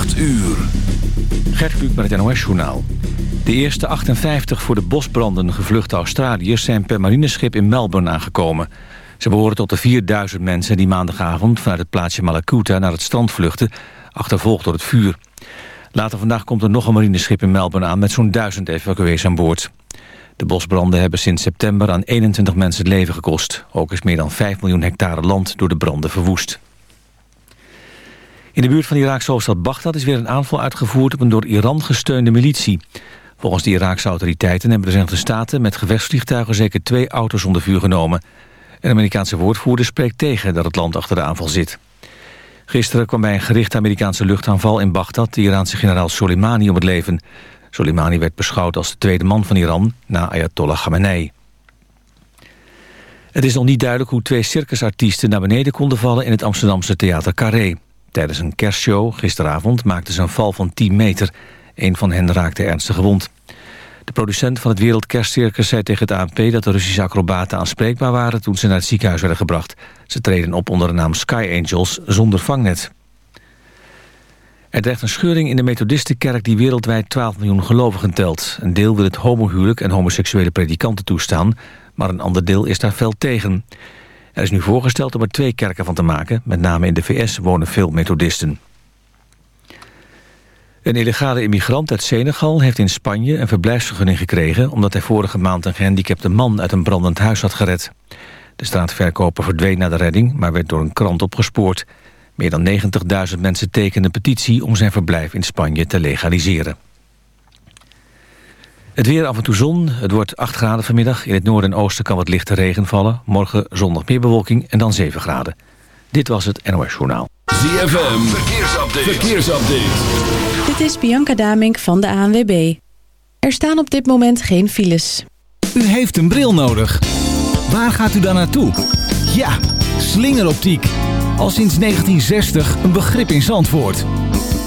8 uur. Gert Kluk met het NOS-journaal. De eerste 58 voor de bosbranden gevluchte Australiërs... zijn per marineschip in Melbourne aangekomen. Ze behoren tot de 4000 mensen die maandagavond... vanuit het plaatsje Malakuta naar het strand vluchten... achtervolgd door het vuur. Later vandaag komt er nog een marineschip in Melbourne aan... met zo'n 1000 evacuees aan boord. De bosbranden hebben sinds september aan 21 mensen het leven gekost. Ook is meer dan 5 miljoen hectare land door de branden verwoest. In de buurt van de Iraakse hoofdstad Bagdad is weer een aanval uitgevoerd op een door Iran gesteunde militie. Volgens de Iraakse autoriteiten hebben de Verenigde Staten met gevechtsvliegtuigen zeker twee auto's onder vuur genomen. Een Amerikaanse woordvoerder spreekt tegen dat het land achter de aanval zit. Gisteren kwam bij een gerichte Amerikaanse luchtaanval in Bagdad de Iraanse generaal Soleimani om het leven. Soleimani werd beschouwd als de tweede man van Iran na Ayatollah Khamenei. Het is nog niet duidelijk hoe twee circusartiesten naar beneden konden vallen in het Amsterdamse theater Carré. Tijdens een kerstshow gisteravond maakten ze een val van 10 meter. Een van hen raakte ernstig gewond. De producent van het Wereldkerstcircus zei tegen het ANP... dat de Russische acrobaten aanspreekbaar waren toen ze naar het ziekenhuis werden gebracht. Ze treden op onder de naam Sky Angels zonder vangnet. Er dreigt een scheuring in de Methodistenkerk die wereldwijd 12 miljoen gelovigen telt. Een deel wil het homohuwelijk en homoseksuele predikanten toestaan... maar een ander deel is daar fel tegen. Er is nu voorgesteld om er twee kerken van te maken. Met name in de VS wonen veel methodisten. Een illegale immigrant uit Senegal heeft in Spanje een verblijfsvergunning gekregen... omdat hij vorige maand een gehandicapte man uit een brandend huis had gered. De straatverkoper verdween na de redding, maar werd door een krant opgespoord. Meer dan 90.000 mensen tekenden petitie om zijn verblijf in Spanje te legaliseren. Het weer af en toe zon. Het wordt 8 graden vanmiddag. In het noorden en oosten kan wat lichte regen vallen. Morgen zondag meer bewolking en dan 7 graden. Dit was het NOS Journaal. ZFM, verkeersupdate. verkeersupdate. Dit is Bianca Damink van de ANWB. Er staan op dit moment geen files. U heeft een bril nodig. Waar gaat u dan naartoe? Ja, slingeroptiek. Al sinds 1960 een begrip in Zandvoort.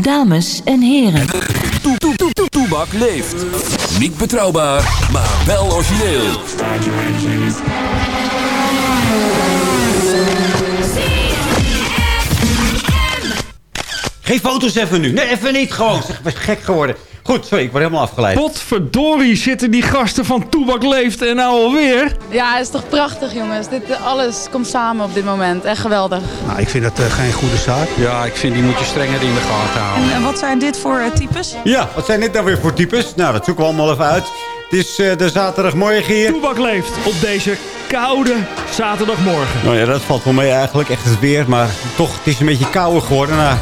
Dames en heren. Toebak leeft. Niet betrouwbaar, maar wel origineel. Geen foto's even nu. Nee, even niet. Gewoon. Zeg, was gek geworden. Goed, sorry, ik word helemaal afgeleid. Potverdorie zitten die gasten van Toebak Leeft en nou alweer. Ja, het is toch prachtig jongens. Dit, eh, alles komt samen op dit moment. Echt geweldig. Nou, ik vind dat uh, geen goede zaak. Ja, ik vind die moet je strenger in de gaten houden. En, en wat zijn dit voor uh, types? Ja, wat zijn dit nou weer voor types? Nou, dat zoeken we allemaal even uit. Het is uh, de zaterdagmorgen hier. Toebak Leeft op deze koude zaterdagmorgen. Nou ja, dat valt wel mee eigenlijk. Echt het weer, maar toch, het is een beetje kouder geworden. Nou,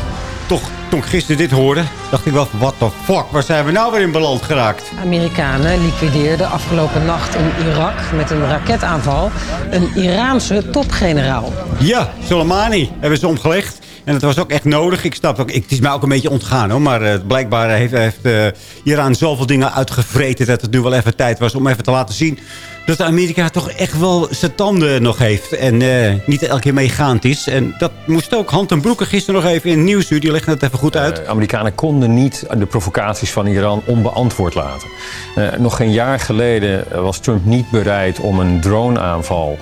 toch toen ik gisteren dit hoorde, dacht ik wel, what the fuck, waar zijn we nou weer in beland geraakt? Amerikanen liquideerden afgelopen nacht in Irak met een raketaanval een Iraanse topgeneraal. Ja, Soleimani hebben ze omgelegd. En het was ook echt nodig. Ik snap ook, ik, het is mij ook een beetje ontgaan hoor. Maar uh, blijkbaar heeft, heeft uh, Iran zoveel dingen uitgevreten... dat het nu wel even tijd was om even te laten zien dat Amerika toch echt wel zijn tanden nog heeft. En uh, niet elke keer meegaand is. En dat moest ook Hand en Broeken gisteren nog even in het nieuws. Die leggen het even goed uit. Uh, Amerikanen konden niet de provocaties van Iran onbeantwoord laten. Uh, nog geen jaar geleden was Trump niet bereid om een droneaanval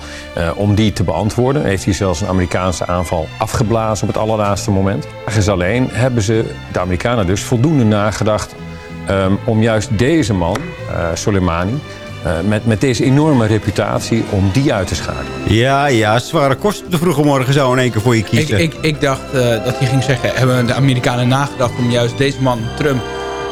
om die te beantwoorden. Heeft hij zelfs een Amerikaanse aanval afgeblazen op het allerlaatste moment. Ergens alleen hebben ze, de Amerikanen dus, voldoende nagedacht... Um, om juist deze man, Soleimani uh, met, met deze enorme reputatie om die uit te schakelen. Ja, ja, zware kosten de vroege morgen zou in één keer voor je kiezen. Ik, ik, ik dacht uh, dat hij ging zeggen, hebben de Amerikanen nagedacht om juist deze man, Trump,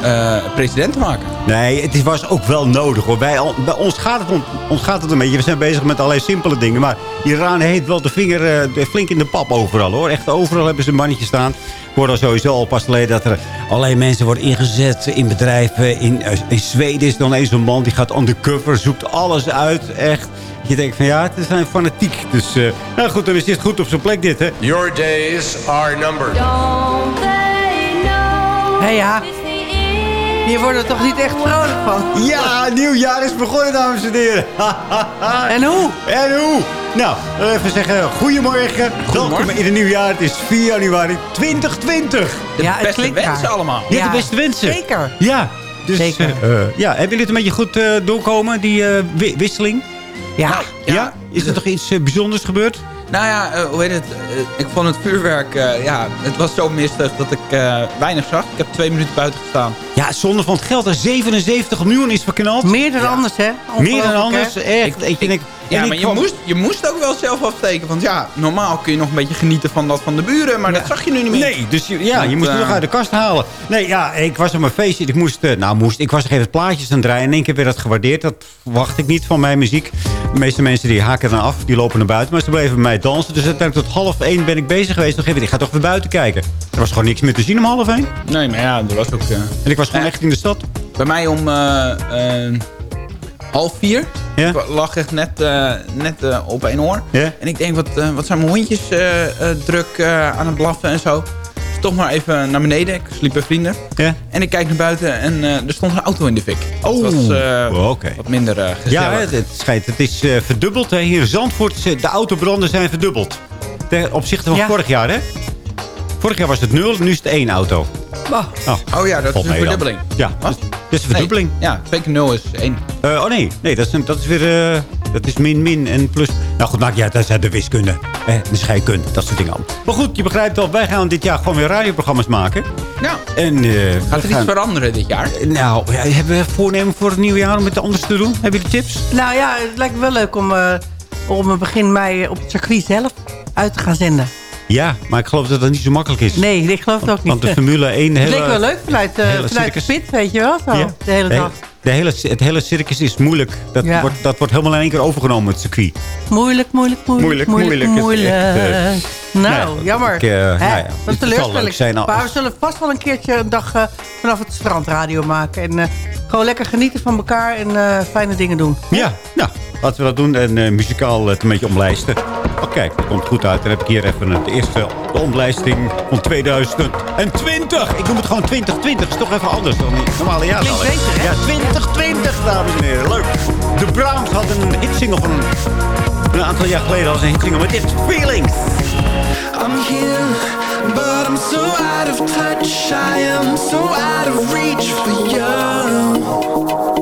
uh, president te maken? Nee, het was ook wel nodig hoor. Bij, bij ons, gaat het om, ons gaat het een beetje. We zijn bezig met allerlei simpele dingen. Maar Iran heeft wel de vinger uh, flink in de pap overal hoor. Echt overal hebben ze een mannetje staan. Ik hoorde al sowieso al pas geleden dat er allerlei mensen worden ingezet in bedrijven. In, in Zweden is dan eens een man die gaat undercover, zoekt alles uit. Echt. Je denkt van ja, het zijn fanatiek. Dus uh, nou goed, dan is dit goed op zijn plek dit hè. Your days are numbered. Hé hey, ja. Hier worden we toch niet echt vrolijk van? Ja, nieuw jaar is begonnen, dames en heren. en hoe? En hoe? Nou, even zeggen, goedemorgen. Welkom in het nieuw jaar. Het is 4 januari 2020. De ja, beste wensen allemaal. Ja, de beste wensen. Zeker. Ja, dus, Zeker. Uh, ja, hebben jullie het een beetje goed uh, doorkomen, die uh, wisseling? Ja. Nou, ja. ja. Is er toch iets bijzonders gebeurd? Nou ja, uh, hoe heet het? Uh, ik vond het vuurwerk, uh, ja, het was zo mistig dat ik weinig zag. Ik heb twee minuten buiten gestaan. Ja, zonder van het geld. Er 77 miljoen is verknald. Meer dan ja. anders, hè? Meer dan anders, echt. Ik, ik, ik, ja, maar je, kwam... moest, je moest ook wel zelf afsteken. Want ja, normaal kun je nog een beetje genieten van dat van de buren. Maar ja. dat zag je nu niet meer. Nee, dus je, ja, je moest het nog uit de kast halen. Nee, ja, ik was op mijn feestje. Ik moest, nou moest, ik was nog even plaatjes aan het draaien. In één keer werd dat gewaardeerd. Dat wacht ik niet van mijn muziek. De meeste mensen die haken dan af. Die lopen naar buiten. Maar ze bleven bij mij dansen. Dus uiteindelijk tot half één ben ik bezig geweest. Nog even, ik ga toch weer buiten kijken. Er was gewoon niks meer te zien om half één. Nee, maar ja, er was ook... Uh... En ik was gewoon echt in de stad. Bij mij om uh, uh, half vier. Ja? Ik lag echt net, uh, net op één oor. Ja? En ik denk, wat, wat zijn mijn hondjes druk aan het blaffen en zo. Dus toch maar even naar beneden. Ik sliep bij vrienden. Ja? En ik kijk naar buiten en er stond een auto in de fik. Oh, het was oh, okay. wat minder gezellig. Ja, het, het, schijnt, het is verdubbeld. Hè. Hier in Zandvoort, de autobranden zijn verdubbeld. Ten opzichte van Ja. vorig jaar, hè? Vorig jaar was het nul, nu is het één auto. Oh, oh ja, dat is een verdubbeling. Ja, Wat? dat is een verdubbeling. Nee, ja, 2 keer 0 is 1. Uh, oh nee, nee dat, is, een, dat is weer uh, dat is min, min en plus. Nou goed, maakt uit, dat is de wiskunde. Eh, de scheikunde, dat soort dingen. Maar goed, je begrijpt wel, wij gaan dit jaar gewoon weer radioprogramma's maken. Nou, en, uh, gaat er gaan... iets veranderen dit jaar? Nou, ja, hebben we voornemen voor het nieuwe jaar om het anders te doen? Hebben jullie tips? Nou ja, het lijkt me wel leuk om, uh, om begin mei op het circuit zelf uit te gaan zenden. Ja, maar ik geloof dat dat niet zo makkelijk is. Nee, ik geloof het ook niet. Want de Formule 1... Het hele, leek wel leuk vanuit, uh, vanuit de pit, weet je wel. Zo, ja. de hele dag. De hele, het hele circus is moeilijk. Dat, Ja. wordt, dat wordt helemaal in één keer overgenomen, het circuit. Moeilijk, moeilijk, moeilijk, Moeilijk, moeilijk, moeilijk. Echt, nou, nee, jammer. ik, eh, Hè? nou ja, dat teleurstelling. zijn. Maar we zullen vast wel een keertje een dag eh, vanaf het strand radio maken. En eh, gewoon lekker genieten van elkaar en eh, fijne dingen doen. Ja, nou, laten we dat doen. En eh, muzikaal het een beetje omlijsten. Oh, kijk, dat komt goed uit. Dan heb ik hier even het eerste de omlijsting van 2020. Ik noem het gewoon 2020. is toch even anders dan die normale jaar. Klinkt beter, hè? Ja, 2020, dames en heren. Leuk. De Browns hadden een hitsingle van een, aantal jaar geleden. als een hitsingle met dit Feelings. I'm here, but I'm so out of touch. I am so out of reach for you.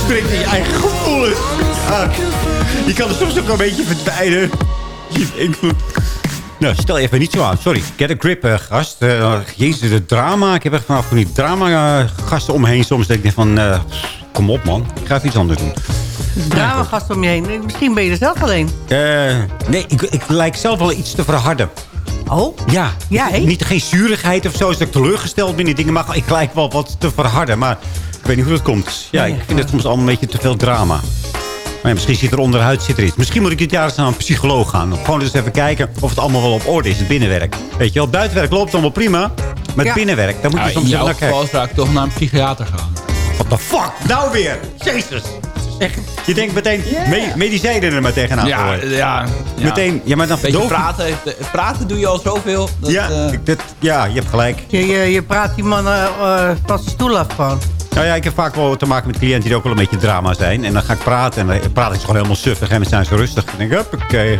Verstrikt in je eigen gevoelens. Ja. Je kan er soms ook een beetje verdwijnen. Nou, stel even niet zo aan. Sorry, get a grip, eh, gast. Eh, jezus, het drama. Ik heb echt vanaf van die drama-gasten omheen soms. denk ik van, eh, kom op man. Ik ga even iets anders doen. Drama gast om je heen. Misschien ben je er zelf alleen. Eh, nee, ik, ik lijk zelf wel iets te verharden. Oh? Ja. Jij? Niet geen zuurigheid of zo. Is dat ik teleurgesteld ben in dingen. Maar ik lijk wel wat te verharden. Maar ik weet niet hoe dat komt. Ja, ik vind het soms allemaal een beetje te veel drama. Maar ja, misschien zit er onderhuid zit er iets. Misschien moet ik dit jaar eens naar een psycholoog gaan. Gewoon eens even kijken of het allemaal wel op orde is. Het binnenwerk. Weet je wel, buitenwerk loopt allemaal prima. Maar het binnenwerk, daar moet je Nou, soms in even jouw naar kijken. geval zou ik toch naar een psychiater gaan. What the fuck? Nou weer! Jezus! Echt, je denkt meteen me- medicijnen er maar tegenaan Ja, ja, ja. Meteen, ja, maar dan Beetje je- praten, heeft- praten doe je al zoveel. Dat, Ja, eh, ik- dit, ja, je hebt gelijk. Je, je, je praat die man eh, eh, van stoel af gewoon. Nou ja, ik heb vaak wel te maken met cliënten die ook wel een beetje drama zijn. En dan ga ik praten en dan praat ik ze gewoon helemaal suffig. En dan zijn ze rustig. En dan denk ik, huppakee,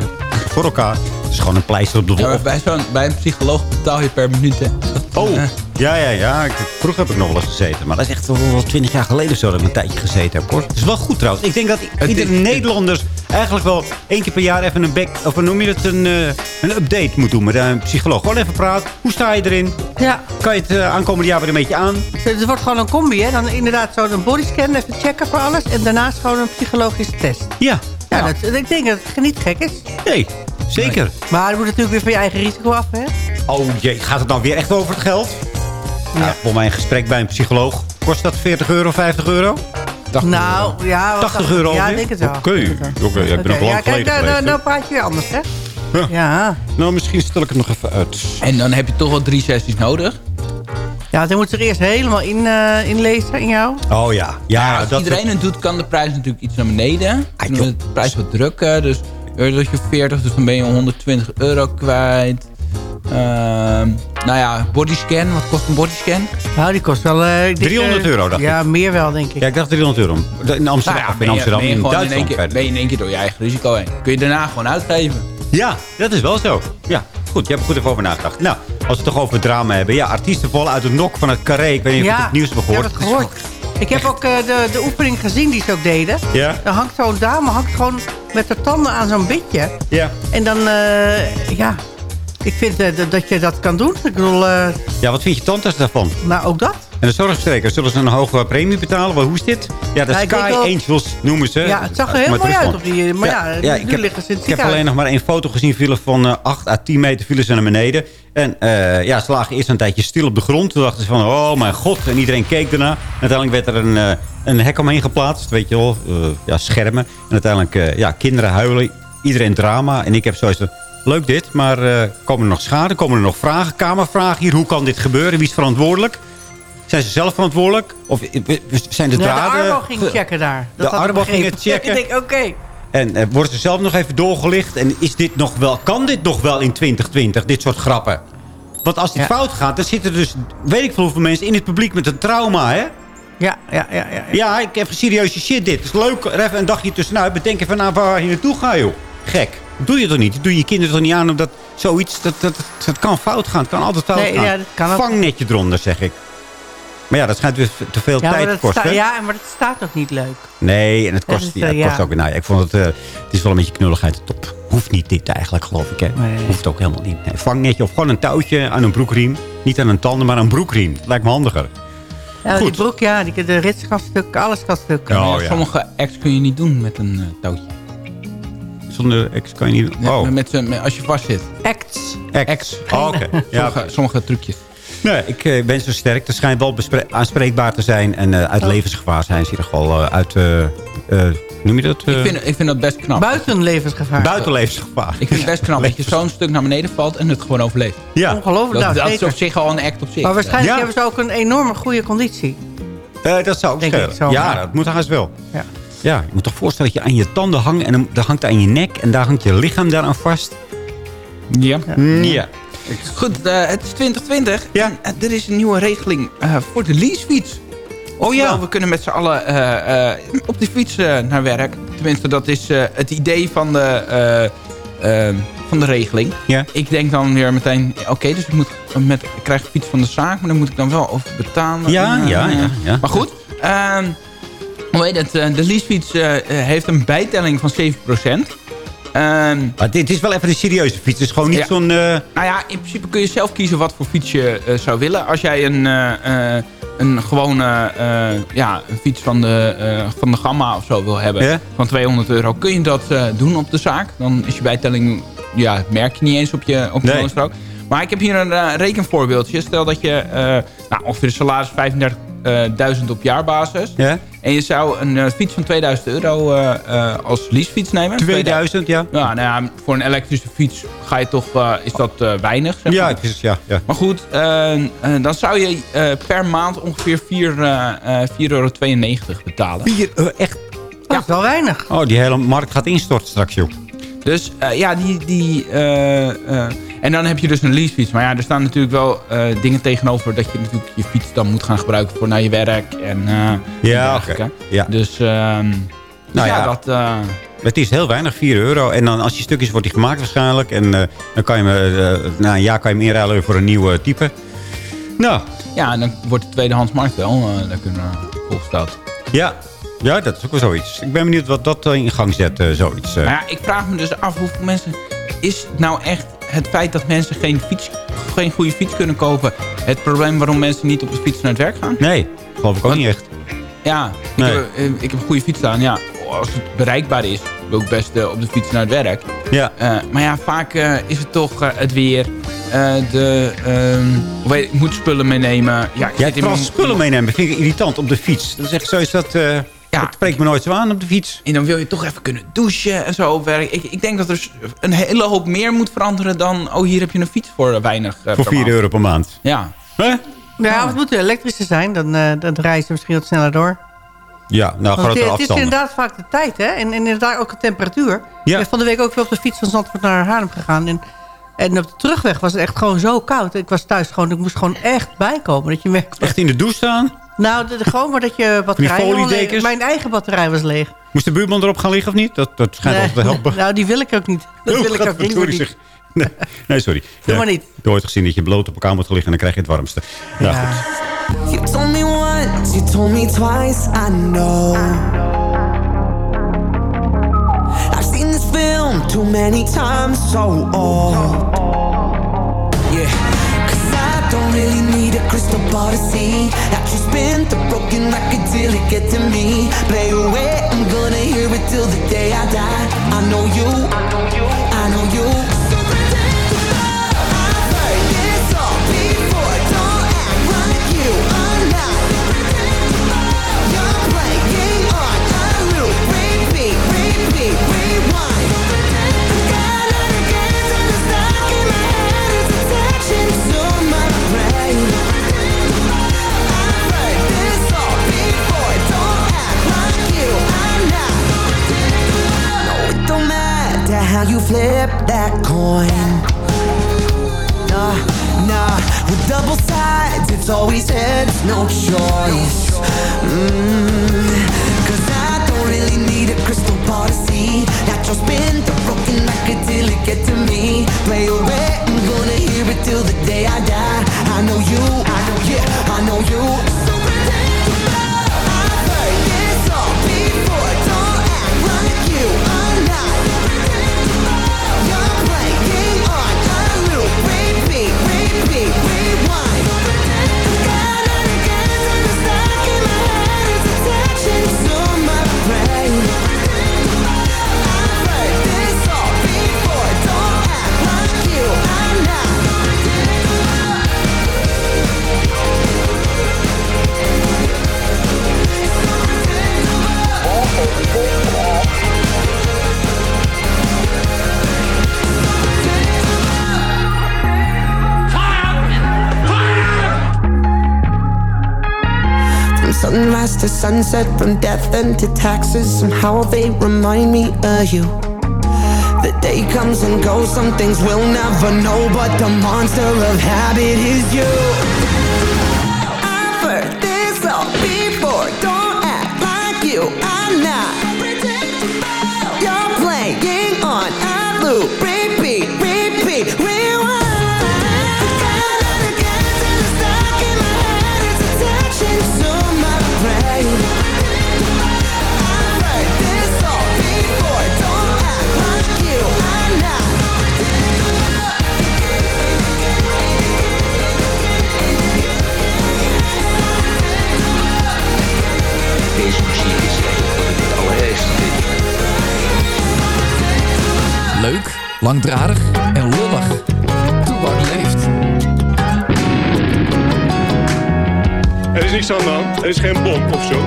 voor elkaar. Het is gewoon een pleister op de ja, wol. maar bij, zo'n, bij een psycholoog betaal je per minuut. Hè. Oh, ja, ja, ja. Ik, vroeger heb ik nog wel eens gezeten. Maar dat is echt wel wel twintig jaar geleden of zo dat ik een tijdje gezeten heb. Hoor. Het is wel goed trouwens. Ik denk dat iedere Nederlander eigenlijk wel één keer per jaar even een back... Of noem je dat? Een, eh, een update moet doen met een psycholoog. Gewoon even praten. Hoe sta je erin? Ja. Kan je het eh, aankomende jaar weer een beetje aan? Het wordt gewoon een combi, hè. Dan inderdaad zo'n bodyscan, even checken voor alles. En daarnaast gewoon een psychologische test. Ja. Ja, Dat, ik denk dat het niet gek is. Nee, zeker. Maar het moet natuurlijk weer van je eigen risico af, hè. Oh jee, gaat het dan weer echt over het geld? Ja. voor mij een gesprek bij een psycholoog. Kost dat 40 euro, 50 euro? nou, ja. wat 80 dacht- euro Ja, ik denk het wel. Oké, oké, ja, ik ben Oké, nog lang ja, kijk, geleden nou, nou, nou praat je weer anders, hè. Ja. Ja. Nou, misschien stel ik het nog even uit. En dan heb je toch wel drie sessies nodig. Ja, dan moet ze er eerst helemaal in, eh, inlezen in jou. Oh ja. Ja, Als dat iedereen het doet, kan de prijs natuurlijk iets naar beneden. Wordt de prijs wat drukken. Dus eerder dat je 40, dus dan ben je 120 euro kwijt. Ehm, nou ja, bodyscan. Wat kost een bodyscan? Nou, die kost wel... eh, ik denk, 300 eh, euro, dacht Ja, meer wel, denk ik. Ja, ik dacht 300 euro. In Amsterdam, Nou ja, in ben je- Amsterdam, ben je in in Duitsland. één keer, ben je in één keer door je eigen risico heen. Kun je daarna gewoon uitgeven. Ja, dat is wel zo. Ja, goed. Je hebt er goed even over nagedacht. Nou, als we het toch over het drama hebben. Ja, artiesten vallen uit het nok van het carré. Ik weet niet of je Ja, het nieuws hebt gehoord. het gehoord. Ik heb ook eh, de, de oefening gezien die ze ook deden. Ja? Dan hangt zo'n dame hangt gewoon met haar tanden aan zo'n bedje. Ja. En dan, eh, ja... Ik vind eh, dat- je dat kan doen. Ik bedoel, eh, Ja, wat vind je tantes daarvan? nou ook dat. En de zorgverzekeraars, zullen ze een hoge premie betalen? Hoe is dit? Ja, de Ja, Sky wel- Angels noemen ze. Ja, het zag er heel mooi uit op die... Maar ja, nu ik heb, liggen ze in het ik heb alleen nog maar één foto gezien. Vielen van eh 8 à 10 meter vielen ze naar beneden. En ja, ze lagen eerst een tijdje stil op de grond. Toen dachten ze van, oh mijn god. En iedereen keek ernaar. En uiteindelijk werd er een, een hek omheen geplaatst. Weet je wel, ja, schermen. En uiteindelijk, ja, kinderen huilen. Iedereen drama. En ik heb zoiets leuk dit. Maar eh, komen er nog schade? Komen er nog vragen? Kamervragen hier. Hoe kan dit gebeuren? Wie is verantwoordelijk? Zijn ze zelf verantwoordelijk? Of eh, zijn de Ja, draden... de Arbo ging checken daar. De Dat ik Arbo ging het checken. ik denk, oké. En eh, worden ze zelf nog even doorgelicht? En is dit nog wel, kan dit nog wel in 2020, dit soort grappen? Want als dit fout gaat, dan zitten er dus, weet ik veel hoeveel mensen in het publiek met een trauma, hè? Ja, ja, ja. ja, ja. Ja, ik heb serieuze shit dit. Het is leuk, er even een dagje tussenuit. Bedenk even naar waar je naartoe gaat, joh. Gek. Doe je toch niet? Dat doe je kinderen toch niet aan omdat zoiets, dat, dat, dat, dat kan fout gaan. Het kan altijd fout Nee, gaan. ja, dat kan ook. Vangnetje eronder, zeg ik. Maar ja, dat schijnt dus te veel Ja, maar tijd te kosten. ja, maar dat staat ook niet leuk. Nee, en het Dat kost, is, ja, eh, het kost ja. ook... Nou ja, ik vond het... eh, het is wel een beetje knulligheid. Top. Hoeft niet dit eigenlijk, geloof ik. Hè? Hoeft ook helemaal niet. Nee, vangnetje of gewoon een touwtje aan een broekriem. Niet aan een tanden, maar aan een broekriem. Lijkt me handiger. Ja, die broek, ja, die, de rits kan stuk, alles kan stuk. Oh, ja. Sommige acts kun je niet doen met een eh, touwtje. Zonder ex kan je niet... Oh. Met, met- als je vast zit. Acts. Ex. Oh, oké. Ja, sommige, sommige trucjes. Nee, ik eh, ben zo sterk. Het schijnt wel aanspreekbaar te zijn. En eh, Oh. uit levensgevaar zijn ze in ieder geval eh, uit... noem je dat? Ik vind, ik vind dat best knap. Buiten levensgevaar. buiten levensgevaar. Ik vind het best knap dat je zo'n stuk naar beneden valt en het gewoon overleeft. Ja. Ongelooflijk. Dat, nou, dat is op zich al een act op zich. Maar waarschijnlijk Ja. hebben ze ook een enorme goede conditie. Eh, dat zou ook Denk ik schelen. zo, Ja, maar- dat moet haast wel. Ja. Ja, je moet toch voorstellen dat je aan je tanden hangt... en dan, hangt aan je nek en daar hangt je lichaam daaraan vast. Ja. Ja. Goed, eh, het is 2020 en eh, er is een nieuwe regeling eh, voor de leasefiets. Oh ja. We kunnen met z'n allen eh, eh, op de fiets naar werk. Tenminste, dat is eh, het idee van de, van de regeling. Ja. Ik denk dan weer meteen, oké, dus ik, moet met, ik krijg een fiets van de zaak, maar dan moet ik dan wel over betalen. Ja, ja, ja, ja. Maar goed, ehm, hoe heet het? eh, de leasefiets eh, eh, heeft een bijtelling van 7%. Ehm, Maar dit is wel even een serieuze fiets. Het is gewoon niet Ja. zo'n... eh, nou ja, in principe kun je zelf kiezen wat voor fiets je zou willen. Als jij een, een gewone ja, een fiets van de, van de Gamma of zo wil hebben... Van 200 euro, kun je dat doen op de zaak. Dan is je bijtelling, ja, merk je niet eens op je, op je Nee. loonstrook. Maar ik heb hier een rekenvoorbeeldje. Stel dat je nou, ongeveer een salaris 35.000 op jaarbasis... ja? En je zou een eh, fiets van 2000 euro eh, eh, als leasefiets nemen. 2000, ja. Ja, nou ja, voor een elektrische fiets ga je toch, eh, is dat eh, weinig. Zeg Ja, maar. het is, ja, ja. Maar goed, eh, eh, dan zou je eh, per maand ongeveer 4,92 eh, 4,92 euro betalen. Vier, eh, echt? Dat is wel weinig. Oh, die hele markt gaat instorten straks, joh. Dus eh, ja, die... die eh, eh, en dan heb je dus een leasefiets. Maar ja, er staan natuurlijk wel eh, dingen tegenover... dat je natuurlijk je fiets dan moet gaan gebruiken voor naar je werk. En, en Ja. Ja. Dus, ehm, dus Nou ja, ja. dat... eh, Het is heel weinig, 4 euro. En dan als je stukjes wordt die gemaakt waarschijnlijk. En dan kan je hem, na een jaar kan je hem inruilen voor een nieuwe type. Nou, ja, en dan wordt de tweedehandsmarkt wel daar kunnen volgesteld. ja. Ja, dat is ook wel zoiets. Ik ben benieuwd wat dat in gang zet, zoiets. Maar ja, ik vraag me dus af hoeveel mensen... Is nou echt het feit dat mensen geen, fiets, geen goede fiets kunnen kopen... het probleem waarom mensen niet op de fiets naar het werk gaan? Nee, geloof ik ook niet echt. Ja, ik, heb, eh, ik heb een goede fiets staan. Ja, als het bereikbaar is, wil ik best op de fiets naar het werk. Ja. Eh, maar ja, vaak eh, is het toch het weer. de, ehm, ik moet spullen meenemen. Ja, ik zit in mijn- spullen meenemen. vind ik irritant op de fiets. Dat is echt zo is dat... Ja. Dat spreekt me nooit zo aan op de fiets. En dan wil je toch even kunnen douchen en zo. Ik, ik denk dat er een hele hoop meer moet veranderen dan... oh, hier heb je een fiets voor weinig eh, Voor per 4 maand. euro per maand. Ja. Hè? Ja, het moet elektrische zijn, dan, eh dan rijden ze misschien wat sneller door. Ja, nou, Want het, grotere het is afstanden. inderdaad vaak de tijd, hè? En, en inderdaad ook de temperatuur. Ja. Ik ben van de week ook weer op de fiets van Zandvoort naar Haarlem gegaan. En, en op de terugweg was het echt gewoon zo koud. Ik was thuis gewoon, ik moest gewoon echt bijkomen. Dat je merkt, Echt in de douche staan? Nou, de, de- gewoon maar dat je batterij... Mijn eigen batterij was leeg. Moest de buurman erop gaan liggen of niet? Dat, dat schijnt altijd te helpen. nou, die wil ik ook niet. Dat Oh, wil ik ook sorry, niet. zeg. Nee, nee, sorry. Doe Ja, maar niet. Ik heb ooit gezien dat je bloot op elkaar moet gaan liggen en dan krijg je het warmste. Nou Ja. goed. You told me once, you told me twice, I know. I've seen this film too many times, so old. A crystal ball to see that you spin the broken record till it gets to me. Play away, I'm gonna hear it till the day I die. I know you, I know you, I know you. How you flip that coin. Nah, nah, with double sides, it's always heads, no choice. Mm, Cause I don't really need a crystal ball to see that you'll spin the broken record till it get to me. Play away, I'm gonna hear it till the day I die. I know you, I know, yeah, I know you. So to sunset, from death and to taxes. Somehow they remind me of you. The day comes and goes, some things we'll never know, but the monster of habit is you. I've heard this all before. Don't act like you are not. You're playing on a loop. Langdradig en lullig. Toebak leeft. Er is niks aan de. Er is geen bom of zo.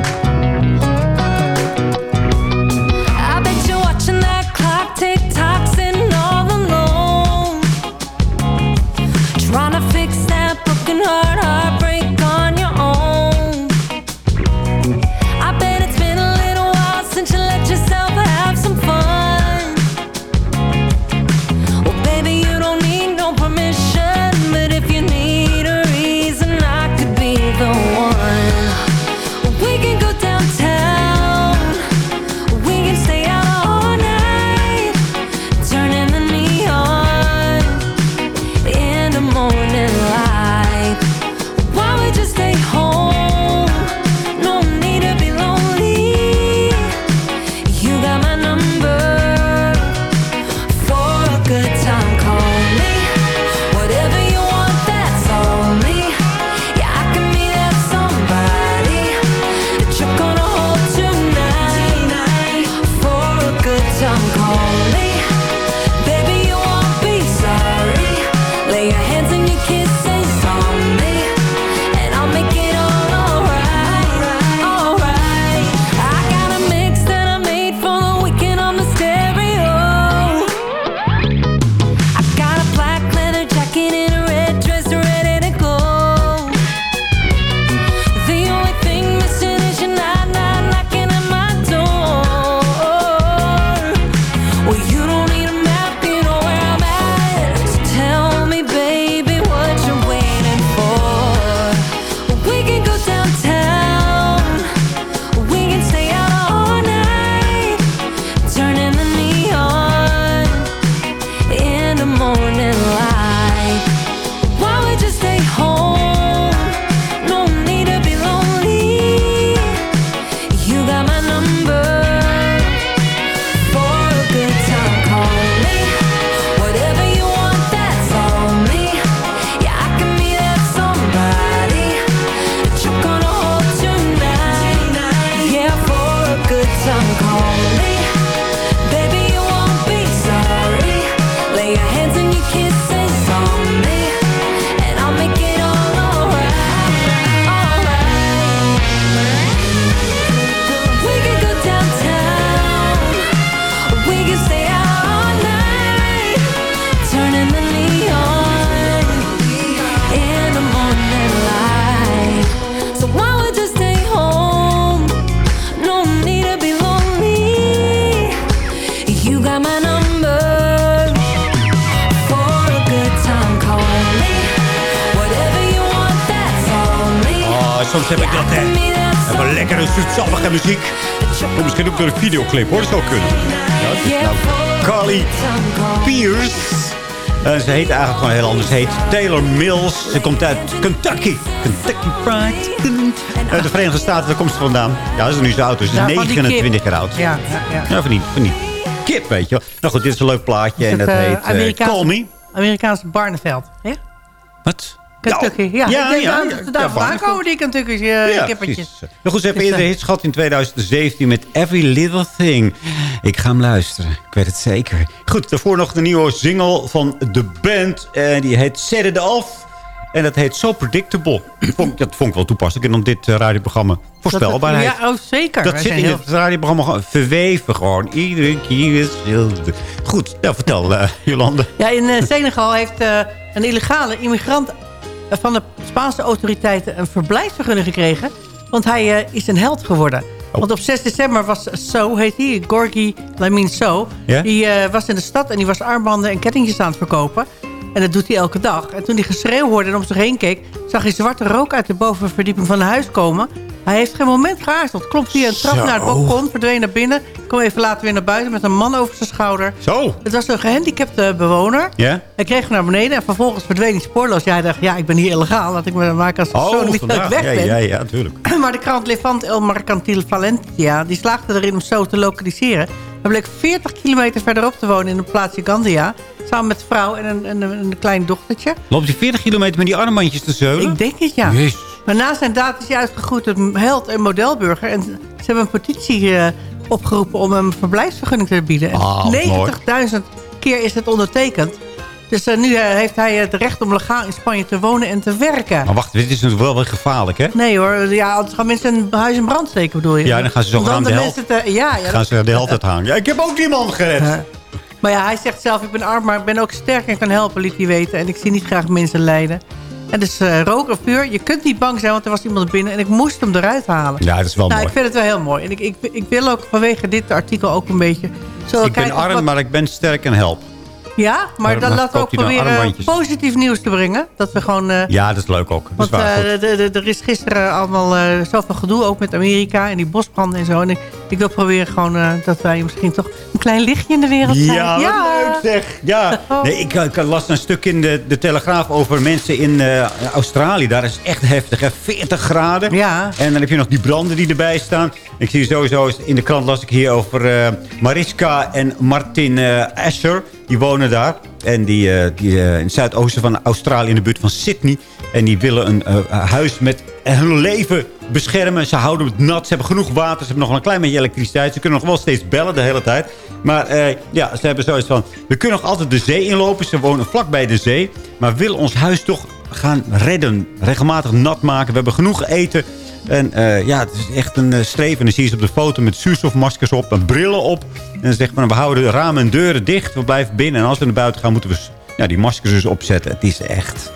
Muziek. Of misschien ook door een videoclip, hoor. Dat zou kunnen. Ja, is nou Carly Pierce. Ze heet eigenlijk gewoon heel anders. Ze heet Taylor Mills. Ze komt uit Kentucky. Kentucky Fried. Uit de Verenigde Staten, daar komt ze vandaan. Ja, ze is nu zo oud, dus ze Ja, is van die 29 kip. jaar oud. Ja, ja, ja. Ja, van die, van die kip, weet je wel. Nou goed, dit is een leuk plaatje. En dat eh, heet eh, Amerikaanse- Call Me. Amerikaanse Barneveld. hè? Wat? Kentucky, ja. Ja, Ik denk ja, dat- ja, ja, Daar komen die Kentucky's uh, kippertjes. Nou goed, ze hebben Dus, eerder eh, hits gehad in 2017 met Every Little Thing. Ik ga hem luisteren. Ik weet het zeker. Goed, daarvoor nog de nieuwe single van de band. En die heet Set It Off. En dat heet So Predictable. Vond, dat vond ik wel toepasselijk in dit eh, radioprogramma. Voorspelbaarheid. Ja, oh, zeker. Dat Wij zit in heel- het radioprogramma gewoon verweven. Gewoon iedere keer is. Goed, nou vertel eh, Jolande. Ja, in eh, Senegal heeft eh, een illegale immigrant eh, van de Spaanse autoriteiten een verblijfsvergunning gekregen. Want hij eh, is een held geworden. Want op 6 december was So, heet hij, Gorgi Lamin So. Ja? Die eh, was in de stad en die was armbanden en kettingjes aan het verkopen. En dat doet hij elke dag. En toen hij geschreeuw hoorde en om zich heen keek... zag hij zwarte rook uit de bovenverdieping van het huis komen. Hij heeft geen moment geaarzeld. Klopt via een trap Zo. naar het balkon, verdween naar binnen... kwam even later weer naar buiten met een man over zijn schouder. Zo. Het was een gehandicapte bewoner. Ja? Hij kreeg hem naar beneden en vervolgens verdween hij spoorloos. Ja, hij dacht, ja, ik ben hier illegaal. Laat ik me maken als Oh, niet dat ik weg Ja, ben. ja, ja, natuurlijk. Maar de krant Levant El Mercantil Valentia... die slaagde erin om zo te lokaliseren. Hij bleek 40 kilometer verderop te wonen in een plaatsje Gandia. Samen met vrouw en een, een, een klein dochtertje. Loopt hij 40 kilometer met die armbandjes te zeulen? Ik denk het, ja. Jezus. Maar na zijn daad is hij uitgegroeid tot held en modelburger. En ze hebben een petitie eh, opgeroepen om hem een verblijfsvergunning te bieden. En Ah, wat mooi. 90.000 keer is het ondertekend. Dus eh, nu eh, heeft hij het recht om legaal in Spanje te wonen en te werken. Maar wacht, dit is natuurlijk wel wel gevaarlijk, hè? Nee hoor, ja, anders gaan mensen een huis in brand steken, bedoel je? Ja, dan gaan ze Om zogenaamd de mensen te, ja, ja, Gaan ze de helft uithangen. Ja, ik heb ook die man gered. Maar ja, hij zegt zelf, ik ben arm, maar ik ben ook sterk en kan helpen, liet hij weten. En ik zie niet graag mensen lijden. En dus rook en vuur, je kunt niet bang zijn, want er was iemand binnen. En ik moest hem eruit halen. Ja, dat is wel nou, mooi. ik vind het wel heel mooi. En ik, ik, ik wil ook vanwege dit artikel ook een beetje... We Ik ben of arm, wat- maar ik ben sterk en help. Ja, maar dan laten we ook proberen positief nieuws te brengen. Dat we gewoon... eh, Ja, dat is leuk ook. Dat is want waar. eh, er is gisteren allemaal zoveel gedoe, ook met Amerika en die bosbranden en zo. En ik, ik wil proberen gewoon eh, dat wij misschien toch een klein lichtje in de wereld zijn. Ja, wat leuk zeg. Ja. Nee, ik, ik las een stuk in de, de Telegraaf over mensen in eh, Australië. Daar is het echt heftig, hè? 40 graden. Ja. En dan heb je nog die branden die erbij staan. Ik zie sowieso, in de krant las ik hier over eh, Mariska en Martin eh Asher. Die wonen daar. En die, eh, die eh, in het zuidoosten van Australië, in de buurt van Sydney. En die willen een eh, huis met hun leven beschermen. Ze houden het nat. Ze hebben genoeg water. Ze hebben nog een klein beetje elektriciteit. Ze kunnen nog wel steeds bellen de hele tijd. Maar eh, ja, ze hebben zoiets van... We kunnen nog altijd de zee inlopen. Ze wonen vlakbij de zee. Maar willen ons huis toch gaan redden. Regelmatig nat maken. We hebben genoeg eten. En eh, ja, het is echt een streven. En dan zie je ze op de foto met zuurstofmaskers op. En brillen op. En dan zegt men, we houden de ramen en deuren dicht. We blijven binnen. En als we naar buiten gaan, moeten we ja, die maskers dus opzetten. Het is echt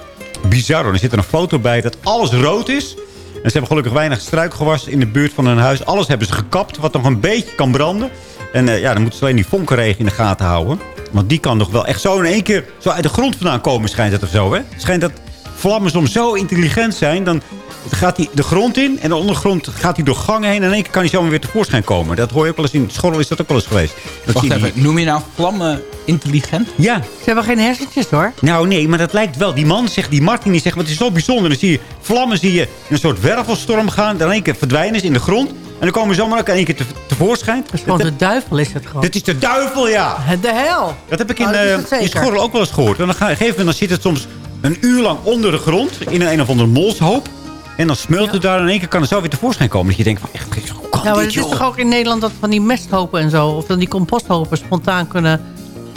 bizar. hoor. Er zit er een foto bij dat alles rood is. En ze hebben gelukkig weinig struikgewas in de buurt van hun huis. Alles hebben ze gekapt, wat nog een beetje kan branden. En uh, ja, dan moeten ze alleen die vonkenregen in de gaten houden. Want die kan nog wel echt zo in één keer zo uit de grond vandaan komen, schijnt het of zo. Hè? Schijnt dat vlammen soms zo intelligent zijn. Dan gaat hij de grond in en de ondergrond gaat hij door gangen heen. En in één keer kan hij zomaar weer tevoorschijn komen. Dat hoor je ook wel eens in schorrel is dat ook wel eens geweest. Dat Wacht even, die- noem je nou vlammen intelligent? Ja. Ze hebben geen hersentjes hoor. Nou nee, maar dat lijkt wel. Die man zegt, die Martin, die zegt, wat is zo bijzonder. Dan zie je vlammen zie je in een soort wervelstorm gaan. Dan in één keer verdwijnen ze in de grond. En dan komen ze zomaar ook in één keer te, tevoorschijn. Dat is gewoon de duivel is het gewoon. Dit is de duivel, ja. De hel. Dat heb ik in, Oh, dat is eh, in. Schorrel ook wel eens gehoord. En dan ga, op een gegeven moment dan zit het soms een uur lang onder de grond. In een, een of andere molshoop. En dan smelt het daar in één keer kan het zo weer tevoorschijn komen. Dat je denkt, van, echt, hoe kan Ja, maar dit, het is toch ook in Nederland dat van die mesthopen en zo... of dan die composthopen spontaan kunnen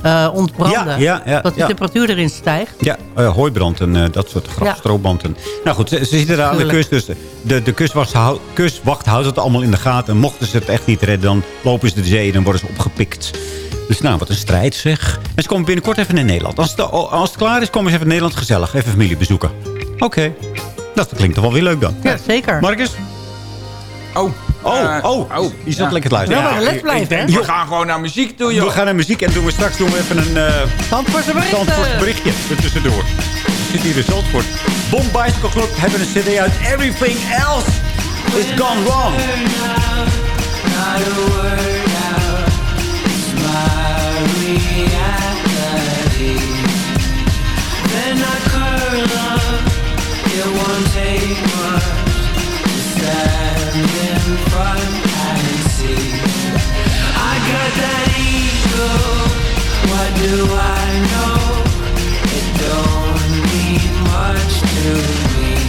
eh, ontbranden. Ja, ja, ja, dat de temperatuur erin stijgt. Ja, eh, hooibrand en eh, dat soort stroopbanden. Nou goed, ze, ze zitten daar aan de kust. Dus de, de kustwacht, hou- kustwacht houdt het allemaal in de gaten. En mochten ze het echt niet redden, dan lopen ze de zee en dan worden ze opgepikt. Dus nou, wat een strijd zeg. En ze komen binnenkort even in Nederland. Als het, als het klaar is, komen ze even in Nederland gezellig. Even familie bezoeken. Oké. Dat klinkt toch wel weer leuk dan. Ja, zeker. Marcus? Oh. Oh, eh, oh, oh. Je zat lekker te luisteren. Blijven, ik denk, hè? we gaan gewoon naar muziek toe, joh. We gaan naar muziek en doen we straks doen we even een... eh Zandvoortse berichtje er tussendoor. We zitten hier in Zandvoort. Bomb Bicycle Club hebben een cd uit Everything Else is Gone Wrong. Not a word Then I curl up. It won't take much to stand in front and see. I got that ego. What do I know? It don't mean much to me.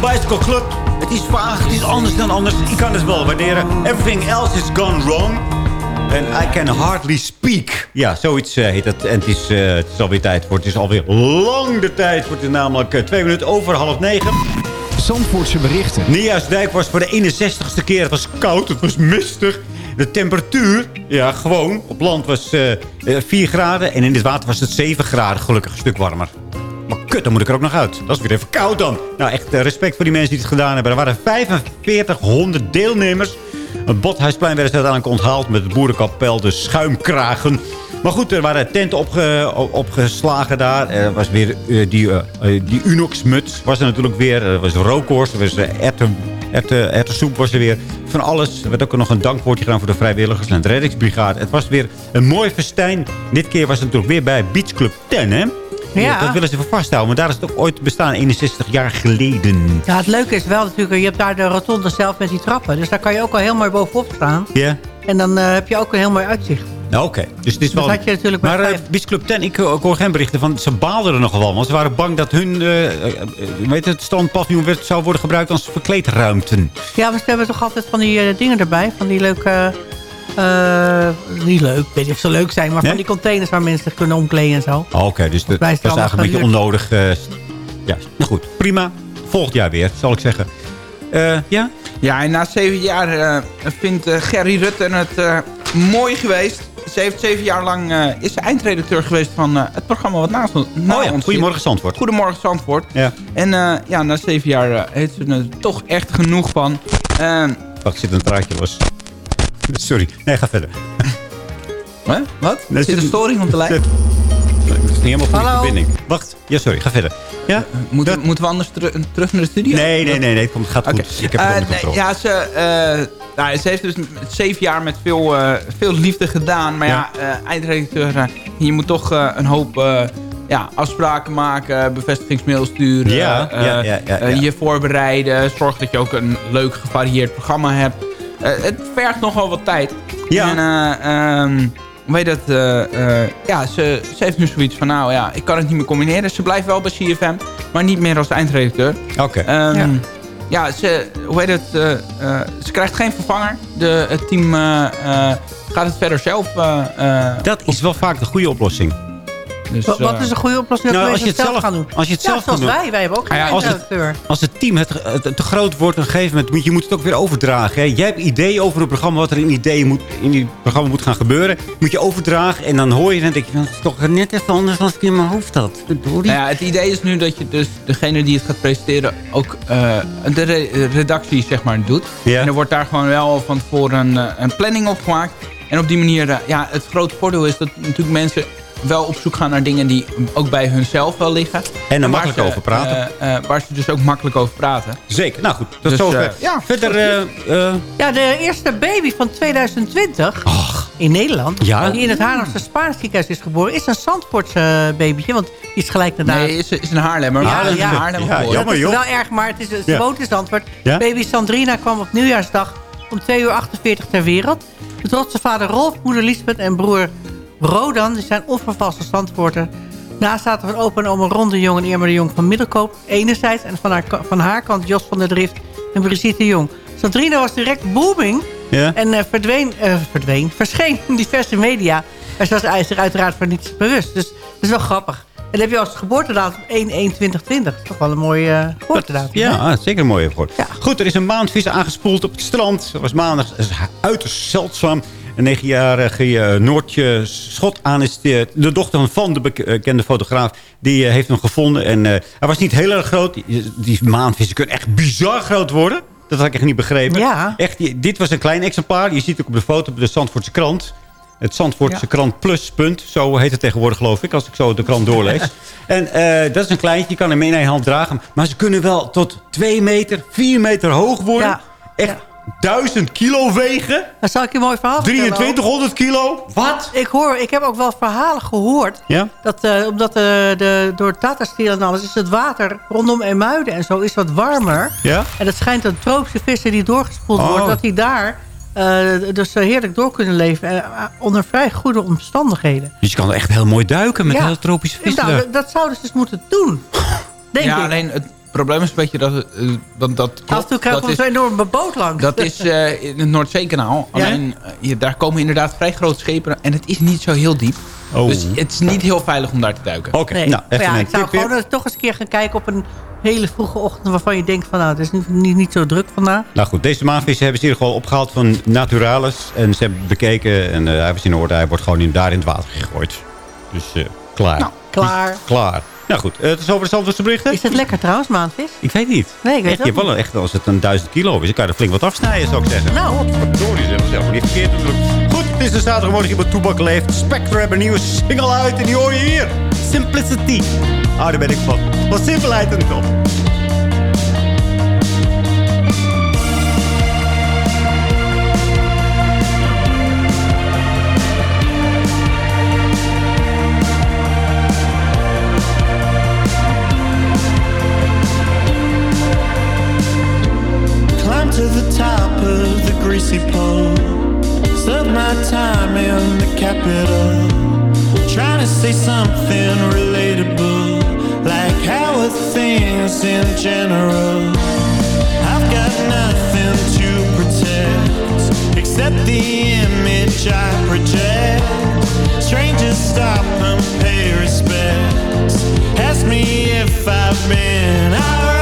Bomb Bicycle Club. Het is vaag, het is anders dan anders. Ik kan het wel waarderen. Everything else is gone wrong. En I can hardly speak. Ja, zoiets eh, heet het. En het is, eh, het is alweer tijd voor. Het is alweer lang de tijd voor. Het is namelijk eh, twee minuten over half negen. Zandvoortse berichten. Nieuwjaarsdijk was voor de 61ste keer. Het was koud, het was mistig. De temperatuur, ja, gewoon op land was eh, eh, 4 graden. En in het water was het 7 graden. Gelukkig een stuk warmer. Dan moet ik er ook nog uit. Dat is weer even koud dan. Nou, echt eh, respect voor die mensen die het gedaan hebben. Er waren 4500 deelnemers. Het Bothuisplein werd uiteindelijk onthaald met het boerenkapel, de schuimkragen. Maar goed, er waren tenten opge, op- opgeslagen daar. Er was weer eh, die, eh, die Unox-muts was er natuurlijk weer. Er was rookworst, er was uh, erwtensoep was er weer. Van alles. Er werd ook nog een dankwoordje gedaan voor de vrijwilligers en de reddingsbrigade. Het was weer een mooi festijn. Dit keer was het natuurlijk weer bij Beach Club 10, hè? Ja. Dat willen ze even vasthouden. Maar daar is het ook ooit bestaan, 61 jaar geleden. Ja, het leuke is wel natuurlijk, je hebt daar de rotonde zelf met die trappen. Dus daar kan je ook al heel mooi bovenop staan. Ja? En dan eh, heb je ook een heel mooi uitzicht. Nou, Oké, dus het is Dat wel... had je natuurlijk bij maar eh, vijf. Beach Club 10, ik, ik hoor geen berichten van... ze baalden er nogal van, want ze waren bang dat hun... eh, eh, weet het strandpaviljoen werd, zou worden gebruikt als verkleedruimten. Ja, we hebben toch altijd van die eh, dingen erbij. Van die leuke... eh, niet leuk, weet niet of ze leuk zijn. Maar Nee? van die containers waar mensen zich kunnen omkleden en zo. Oh, Oké, dus dat zijn eigenlijk een beetje onnodig. eh, st- ja, nou goed, prima. Volgend jaar weer, zal ik zeggen. Eh, ja? Ja, en na zeven jaar eh, vindt Gerry Rutte het eh, mooi geweest. Ze heeft zeven jaar lang eh, is ze eindredacteur geweest van eh, het programma wat naast ons Oh ja, ons Goedemorgen. Zandvoort. Goedemorgen Zandvoort. Ja. En eh, ja, na zeven jaar eh, heeft ze er toch echt genoeg van. Wacht, zit een draadje los. Sorry, nee, ga verder. Wat? Nee, Zit een storing op de lijn? Het is niet helemaal goede Hallo? verbinding. Wacht, ja, sorry, ga verder. Ja? Moeten, moeten we anders teru- terug naar de studio? Nee, nee, nee, nee, het komt- gaat goed. Ik heb het Eh, nee, controle. ja, ze, eh, nou, ze heeft dus zeven jaar met veel, eh, veel liefde gedaan. Maar ja, eh, eindredacteur, eh, je moet toch eh, een hoop eh, ja, afspraken maken, bevestigingsmail sturen. Ja, eh, ja, ja, ja, eh, ja. je voorbereiden, zorg dat je ook een leuk gevarieerd programma hebt. Eh, het vergt nogal wat tijd. Ja. En, eh, ehm, hoe heet dat? eh, eh, ja, ze, ze heeft nu zoiets van, nou ja, ik kan het niet meer combineren. Ze blijft wel bij CFM, maar niet meer als eindredacteur. Oké. Ehm, Ja. ja. ze, hoe heet het, eh, eh, ze krijgt geen vervanger. De, het team gaat het verder zelf... Dat is wel vaak de goede oplossing. Dus, Wat, wat eh, is een goede oplossing? Dat Nou, als je het zelf- gaan doen. als je het ja, zelf zoals gaat doen. wij. Wij hebben ook geen Ja, als het- eindredacteur. Als het team het, het te groot wordt op een gegeven moment... moet je moet het ook weer overdragen. Hè? Jij hebt ideeën over een programma... wat er in, idee moet, in die programma moet gaan gebeuren. Moet je overdragen en dan hoor je... en denk je, dat is toch net even anders dan ik in mijn hoofd had. Verdorie. nou ja, het idee is nu dat je dus degene die het gaat presenteren... ook eh, de re- redactie zeg maar doet. Ja. En er wordt daar gewoon wel van tevoren een, eh, een planning op gemaakt. En op die manier... ja, het grote voordeel is dat natuurlijk mensen wel op zoek gaan naar dingen die ook bij hunzelf wel liggen. En er makkelijk ze, over praten. eh, eh, waar ze dus ook makkelijk over praten. Zeker. Nou goed, dat is Dus, zover. eh, ja, Verder... eh, eh, Ja, de eerste baby van 2020 in Nederland, Ja. die in het Haarlemse Spaans ziekenhuis is geboren, is een Zandvoortse eh, babytje, want die is gelijk daarna... Nee, is, is een Haarlemmer. Ja, Haarlem, ja. Haarlem Ja, geboren. jammer, dat is joh. wel erg, maar het is, ze Ja. woont in Zandvoort. Ja. Baby Sandrina kwam op nieuwjaarsdag om 2 uur 48 ter wereld. De trotse vader Rolf, moeder Lisbeth en broer Rodan... zijn onvervalste Zandvoorter. Naast zaten van open om een ronde jong en Irma de Jong van Middelkoop... enerzijds en van haar, van haar kant Jos van der Drift en Brigitte de Jong. Sandrina was direct booming ja. en eh, verdween, eh, verdween, verscheen in diverse media. En ze was zich uiteraard van niets bewust. Dus dat is wel grappig. En dan heb je als geboortedatum 1-1-2020. Dat is toch wel een mooie eh, geboortedatum. Ja, ah, zeker een mooie voor. Goed, er is een maandvis aangespoeld op het strand. Dat was maandag. Dat is uiterst zeldzaam. Een negenjarige eh, Noortje Schot aan is de, de dochter van de bekende fotograaf. Die eh, heeft hem gevonden. En eh, hij was niet heel erg groot. Die, maandvissen kunnen echt bizar groot worden. Dat had ik echt niet begrepen. Ja. Echt, dit was een klein exemplaar. Je ziet ook op de foto op de Zandvoortse krant. Het Zandvoortse Ja. krant plus punt. Zo heet het tegenwoordig geloof ik. Als ik zo de krant doorlees. en dat is een kleintje. Je kan hem in één hand dragen. Maar ze kunnen wel tot 2 meter, 4 meter hoog worden. Ja. Echt 1000 kilo wegen. Dan zal ik je een mooi verhaal vertellen. 2300 kilo. Wat? Ik, hoor, ik heb ook wel verhalen gehoord. Ja? Dat, eh, omdat de, de, door Tata Steel en alles is het water rondom Emuiden en zo is wat warmer. Ja? En het schijnt dat tropische vissen die doorgespoeld Oh. worden... dat die daar eh, dus eh, heerlijk door kunnen leven. eh, onder vrij goede omstandigheden. Dus je kan echt heel mooi duiken met Ja. heel tropische vissen. Nou, dat- dat zouden ze dus moeten doen. Denk ja, ik. alleen het probleem is een beetje dat... het, eh, dat klopt, Af en toe krijgen dat we is- zo'n enorme boot langs. Dat is eh, in het Noordzeekanaal. Ja? Alleen, eh, hier- daar komen inderdaad vrij grote schepen. En het is niet zo heel diep. Oh. Dus het is niet heel veilig om daar te duiken. Oké, Nee. nou, even ja, een ik zou weer. gewoon toch eens een keer gaan kijken op een hele vroege ochtend... waarvan je denkt van nou, het is niet, niet, niet zo druk vandaag. Nou goed, deze maanvissen hebben ze hier gewoon opgehaald van Naturalis. En ze hebben bekeken en eh, hij was in orde. Hij wordt gewoon in, daar in het water gegooid. Dus eh, klaar. Nou, klaar. Klaar. Nou goed, eh, het is over de Zandvoortse berichten. Is het lekker trouwens, maandvis? Ik weet niet. Nee, ik weet echt, het je wel echt, als het een duizend kilo is, dan kan je er flink wat afsnijden, zou ik zeggen. Nou. Verdorie, zeg. Is helemaal niet verkeerd natuurlijk. Goed, het is een zaterdagmorgen bij Toebak Leeft. Spectre hebben een nieuwe single uit en die hoor je hier. Simplicity. Ah, daar ben ik van. Wat simpelheid en top. To the top of the greasy pole. Serve my time in the capital. Trying to say something relatable. Like how are things in general? I've got nothing to protect except the image I project. Strangers stop and pay respects. Ask me if I've been.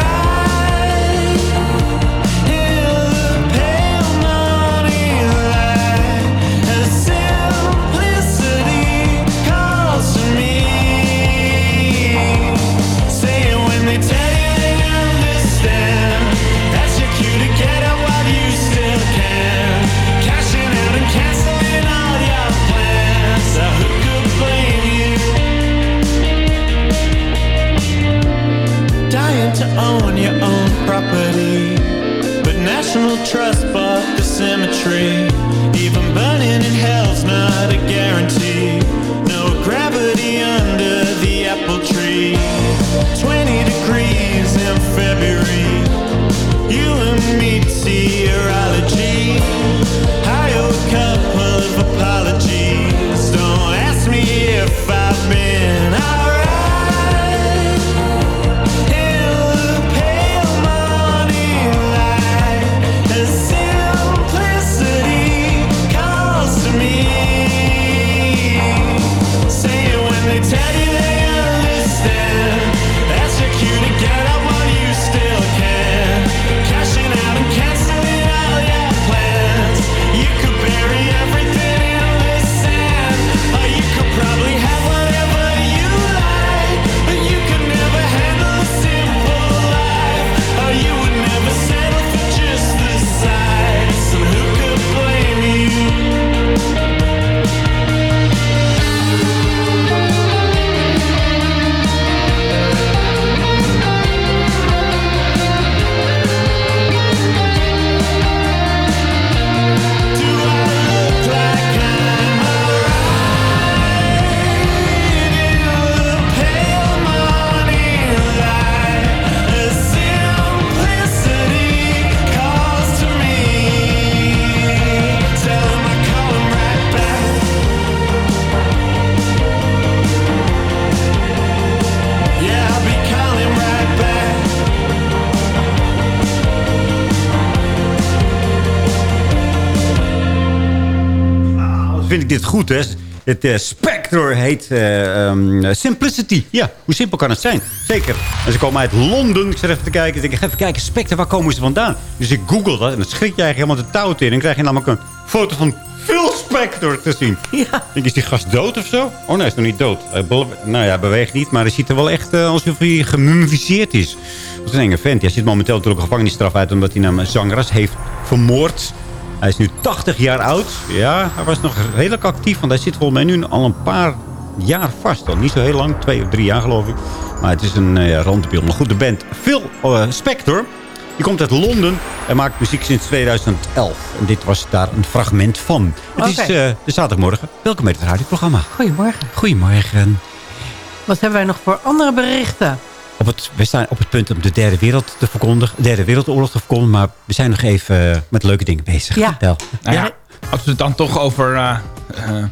Vind ik dit goed, hè? Het eh, Spectre heet eh, ehm, Simplicity. Ja, hoe simpel kan het zijn? Zeker. En ze komen uit Londen. Ik zit even te kijken. Ik denk, ik ga even kijken, Spectre, waar komen ze vandaan? Dus ik google dat en dan schrik je eigenlijk helemaal de touwt in. En dan krijg je namelijk een foto van Phil Spectre te zien. Ja. Denk, is die gast dood of zo? Oh nee, hij is nog niet dood. Hij nou ja, beweegt niet, maar hij ziet er wel echt eh, alsof hij gemummificeerd is. Dat is een enge vent. Hij zit momenteel natuurlijk een gevangenisstraf uit... omdat hij een zangeres heeft vermoord. Hij is nu 80 jaar oud. Ja, hij was nog redelijk actief. Want hij zit volgens mij nu al een paar jaar vast. Al niet zo heel lang. Twee of drie jaar geloof ik. Maar het is een uh, randbeeld. Maar goed, de band Phil uh, Spector. Die komt uit Londen. En maakt muziek sinds 2011. En dit was daar een fragment van. Het is uh, de zaterdagmorgen. Welkom bij het radioprogramma. Goedemorgen. Goedemorgen. Wat hebben wij nog voor andere berichten? Op het, we staan op het punt om de derde, wereld te verkondigen, derde wereldoorlog te verkondigen. Maar we zijn nog even uh, met leuke dingen bezig. Ja. Nou ja, als we het dan toch over uh, uh,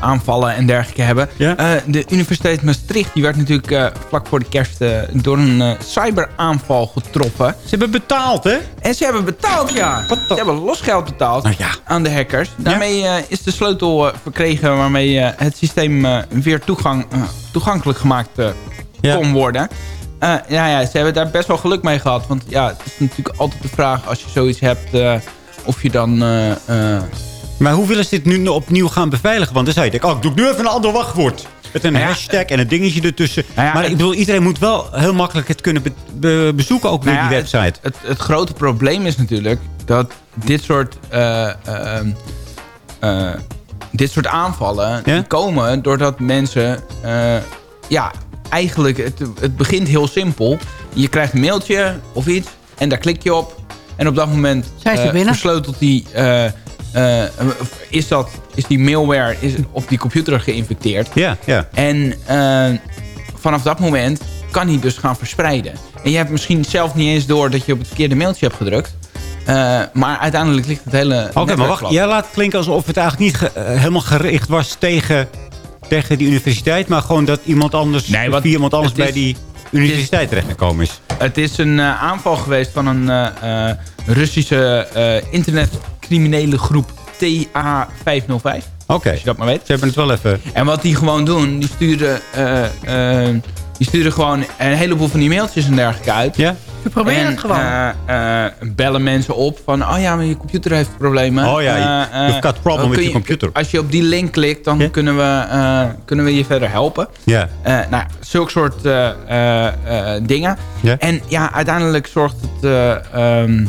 aanvallen en dergelijke hebben. Eh, de Universiteit Maastricht die werd natuurlijk eh, vlak voor de kerst eh, door een eh, cyberaanval getroffen. Ze hebben betaald, hè? En ze hebben betaald, ja. Ze hebben losgeld betaald Nou aan de hackers. Daarmee eh, is de sleutel eh, verkregen waarmee eh, het systeem eh, weer toegang, eh, toegankelijk gemaakt eh, kon worden. Eh, ja, ja, ze hebben daar best wel geluk mee gehad. Want ja, het is natuurlijk altijd de vraag als je zoiets hebt... eh, of je dan... eh, Maar hoe willen ze dit nu opnieuw gaan beveiligen? Want dan zei je, oh, ik doe nu even een ander wachtwoord. Met een hashtag en een dingetje ertussen. maar ik bedoel, iedereen moet wel heel makkelijk het kunnen be- be- bezoeken, ook weer Nou die website. Het, het, het grote probleem is natuurlijk dat dit soort, eh, ehm, eh, dit soort aanvallen die komen doordat mensen... ja, eigenlijk, het, het begint heel simpel. Je krijgt een mailtje of iets en daar klik je op. En op dat moment Zijn ze eh, binnen? versleutelt die... eh, eh, is, dat, is die malware is op die computer geïnfecteerd. Ja, ja. En eh, vanaf dat moment kan hij dus gaan verspreiden. En je hebt misschien zelf niet eens door dat je op het verkeerde mailtje hebt gedrukt. Eh, maar uiteindelijk ligt het hele Oké, maar wacht. Jij laat het klinken alsof het eigenlijk niet ge- helemaal gericht was tegen, tegen die universiteit. Maar gewoon dat iemand anders, Nee, via iemand anders is- bij die universiteit terechtgekomen is. Het is een eh, aanval geweest van een eh, eh, Russische internetcriminele groep TA505. Oké. Als je dat maar weet. Ze hebben het wel even... En wat die gewoon doen, die sturen, die sturen gewoon een heleboel van die mailtjes en dergelijke uit. Ja. Ze proberen en, het gewoon. eh, eh, bellen mensen op van, oh ja, maar je computer heeft problemen. Oh ja, je- Eh, eh, you've got problem with your computer. Als je op die link klikt, dan kunnen, we, eh, kunnen we je verder helpen. Ja. Eh, nou, zulke soort eh, eh, eh, dingen. Ja. En ja, uiteindelijk zorgt het... eh, ehm,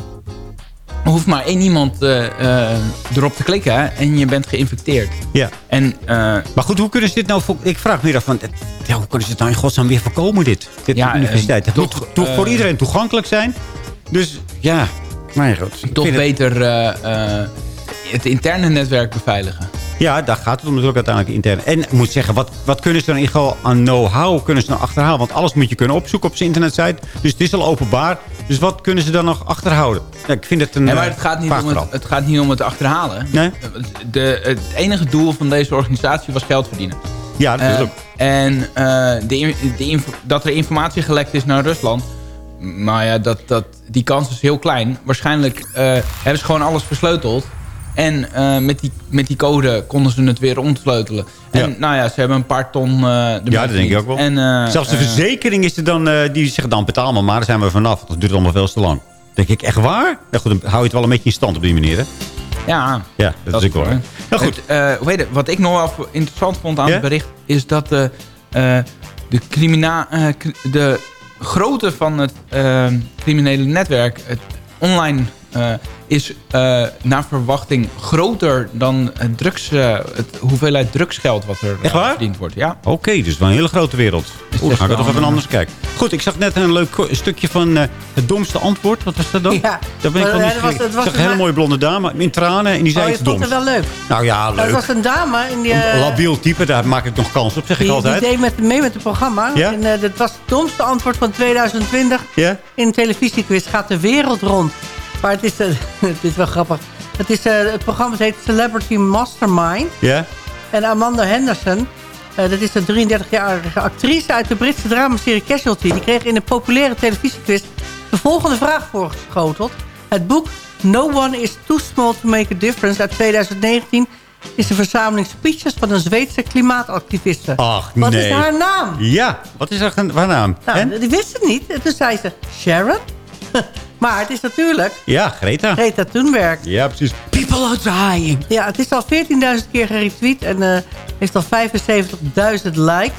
hoeft maar één iemand eh, eh, erop te klikken en je bent geïnfecteerd. Ja. En, eh, Maar goed, hoe kunnen ze dit nou... Ik vraag me af van... Ja, hoe kunnen ze het nou in godsnaam weer voorkomen, dit? Dit Ja, universiteit. Het moet toch, voor iedereen toegankelijk zijn. Dus ja, maar goed. toch beter het interne netwerk beveiligen. Ja, daar gaat het om natuurlijk uiteindelijk intern. En ik moet zeggen, wat, wat kunnen ze dan in ieder geval aan know-how kunnen ze dan achterhalen? Want alles moet je kunnen opzoeken op zijn internetsite. Dus het is al openbaar. Dus wat kunnen ze dan nog achterhouden? Ja, ik vind het een Nee, maar eh, het gaat, niet om het, gaat niet om het achterhalen. Nee? De, het enige doel van deze organisatie was geld verdienen. Ja, dat is Eh, ook. En eh, de, de dat er informatie gelekt is naar Rusland... Nou ja, dat, dat, die kans is heel klein. Waarschijnlijk eh, hebben ze gewoon alles versleuteld. En eh, met, die, met die code konden ze het weer ontsleutelen. En nou ja, ze hebben een paar ton eh Ja, dat denk ik ook wel. En, eh, Zelfs de verzekering is er dan, die zegt dan betaal maar, maar daar zijn we vanaf. Dat duurt allemaal veel te lang. denk ik, echt waar? Ja, goed, dan hou je het wel een beetje in stand op die manier, hè? Ja, Ja, dat, is ook wel. waar. Nou goed. Het, wat ik nog wel interessant vond aan Ja? het bericht... is dat de, de, crimina cri- de grootte van het criminele netwerk... het online eh, is eh, naar verwachting groter dan het drugs, eh, het hoeveelheid drugsgeld... wat er Echt waar? verdiend wordt. Ja. Oké, dus wel een hele grote wereld. Oeh, dan ga ik er toch even een- anders kijken. Goed, ik zag net een leuk stukje van eh, het domste antwoord. Wat was dat dan? Ja, Daar ben ik wel niet dat was- ik was zag een hele mooie blonde dame in tranen en die zei Oh, je iets vond doms. het wel leuk. Nou ja, Dat leuk. was een dame in die... Een labiel type, daar maak ik nog kans op, zeg ik Die, die altijd. deed met, mee met het programma. Ja? En, eh, dat was het domste antwoord van 2020. Ja? In een televisiequiz gaat de wereld rond. Maar het is, eh, het is wel grappig. Het, is, eh, het programma heet Celebrity Mastermind. Ja? En Amanda Henderson, eh, dat is een 33-jarige actrice uit de Britse dramaserie Casualty. Die kreeg in een populaire televisiequiz de volgende vraag voorgeschoteld. Het boek No One is Too Small to Make a Difference uit 2019 is een verzameling speeches van een Zweedse klimaatactiviste. Ach, Wat nee. is haar naam? Ja, wat is haar, haar naam? Nou, En? die wist het niet. En toen zei ze Sharon. maar het is natuurlijk Ja, Greta. Greta Thunberg. Ja, precies. People are dying. Ja, het is al 14.000 keer geretweet en eh, heeft al 75.000 likes.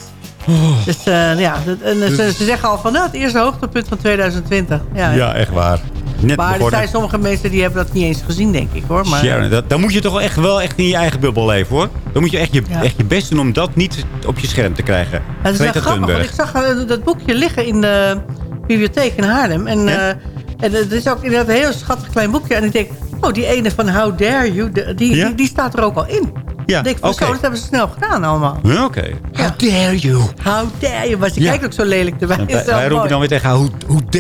Dus eh, ja, dat- en, eh, ze, ze zeggen al van nou, het eerste hoogtepunt van 2020. Ja, Ja, echt waar. Net maar er zijn sommige mensen die hebben dat niet eens gezien, denk ik hoor. Maar, Sharon, dat, dan moet je toch wel echt, wel echt in je eigen bubbel leven, hoor. Dan moet je echt je, Ja. echt je best doen om dat niet op je scherm te krijgen. Het is wel grappig, want ik zag dat boekje liggen in de bibliotheek in Haarlem. En, Ja? eh, en het is ook inderdaad een heel schattig klein boekje. En ik denk, oh, die ene van How Dare You, de- die, Ja? die, die staat er ook al in. Ja, ik oké. zo, dat hebben ze snel gedaan allemaal. Ja, Oké. How dare you? How dare you? Maar ze kijkt ook zo lelijk erbij. Is wij, roepen dan weer tegen haar, hoe,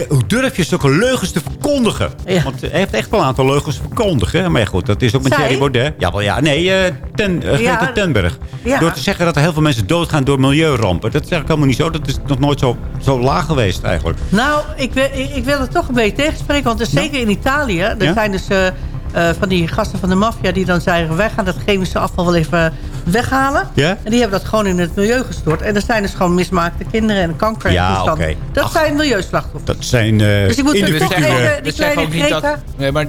hoe, durf je zulke leugens te verkondigen? Want hij heeft echt wel een aantal leugens verkondigen. Maar ja, goed, dat is ook met? Thierry Baudet. Ja, wel, ja nee, eh ten, eh. Greta. Ja. Door te zeggen dat er heel veel mensen doodgaan door milieurampen. Dat is eigenlijk helemaal niet zo. Dat is nog nooit zo, zo laag geweest eigenlijk. Nou, ik wil, ik, ik wil het toch een beetje tegenspreken. Want er is zeker in Italië... er zijn dus eh, eh, van die gasten van de maffia... die dan zeggen, wij gaan dat chemische afval wel even weghalen. Ja? En die hebben dat gewoon in het milieu gestort. En er zijn dus gewoon mismaakte kinderen en kanker. Ja, oké. Dat zijn milieuslachtoffers. Dat zijn eh Dus ik moet er toch even- die kleine ook niet dat... Nee, maar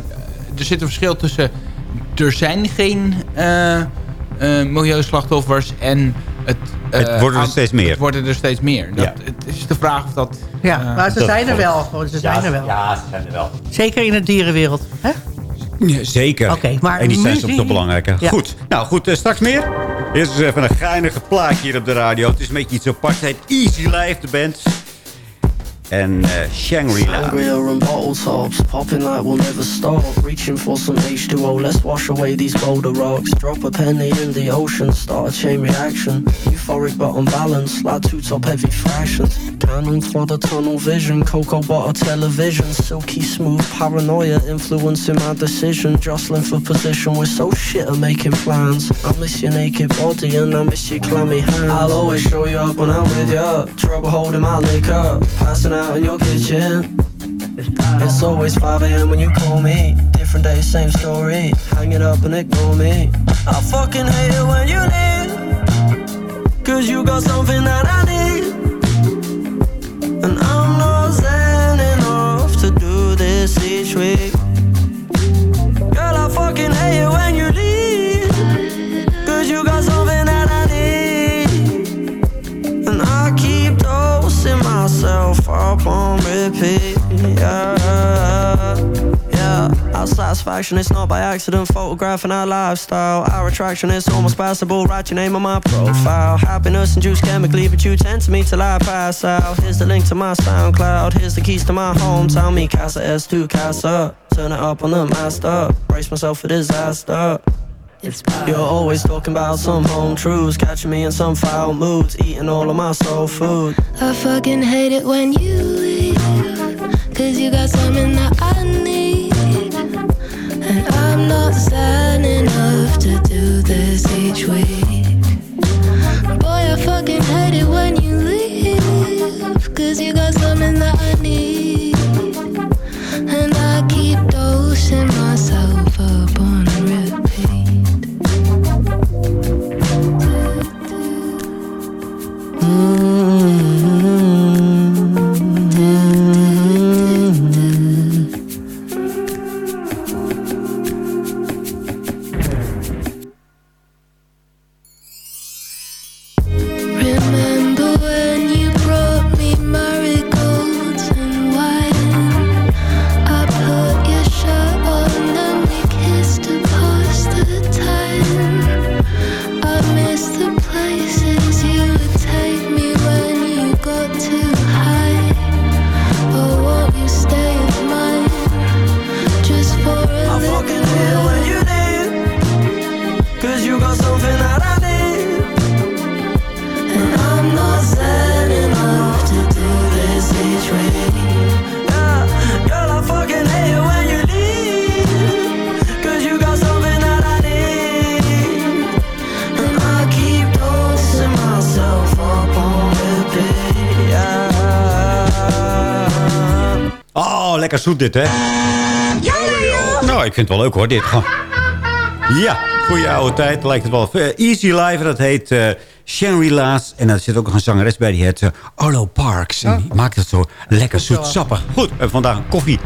er zit een verschil tussen... Er zijn geen eh, eh, milieuslachtoffers en... Het, eh, Het worden er aan- steeds meer. Het worden er steeds meer. Dat, Ja. Het is de vraag of dat... Ja, maar ze dat zijn er wel. gewoon, Ze zijn er wel. Ja, ze zijn er wel. Zeker in de dierenwereld. Hè? Ja, zeker. Maar en die zijn soms toch belangrijker. Ja. Goed, nou goed, eh, straks meer. Eerst eens even een geinige plaatje hier op de radio. Het is een beetje iets apart. Het Easy Life, de band. En eh Shangri-La. Sangria and bottle tops, popping like we'll never stop. Reaching for some H2O, let's wash away these boulder rocks. Drop a penny in the ocean, start a chain reaction. Euphoric but unbalanced, like two top heavy fractions. Cannon for the tunnel vision, cocoa butter television. Silky smooth paranoia influencing my decision. Jostling for position, we're so shit at making plans. I miss your naked body and I miss your clammy hands. I'll always show you up when I'm with you. Trouble holding my liquor, passing out in your kitchen. It's always 5 a.m. when you call me. Different day, same story. Hanging up and ignore me. I fucking hate it when you leave. Cause you got something that I need. And I'm not zen enough to do this each week. Up on repeat. Yeah, yeah. Our satisfaction is not by accident. Photographing our lifestyle. Our attraction is almost passable. Write your name on my profile. Happiness induced chemically, but you tend to me till I pass out. Here's the link to my SoundCloud. Here's the keys to my hometown. Me Casa S2 Casa. Turn it up on the master. Brace myself for disaster. You're always talking about some home truths, catching me in some foul moods, eating all of my soul food. I fucking hate it when you leave. Cause you got something that I need. And I'm not sad enough to do this each week. Boy, I fucking hate it when you leave. Cause you got something that I need. And I keep dosing myself up Oh, zoet dit, hè? Nou, ik vind het wel leuk, hoor, dit. Ja, goeie oude tijd, lijkt het wel. Eh, Easy Life, dat heet eh Shangri-La's. En daar zit ook nog een zangeres bij, die heet eh, Arlo Parks. En die maakt het zo lekker zoetsappig. Goed, we hebben vandaag een koffie.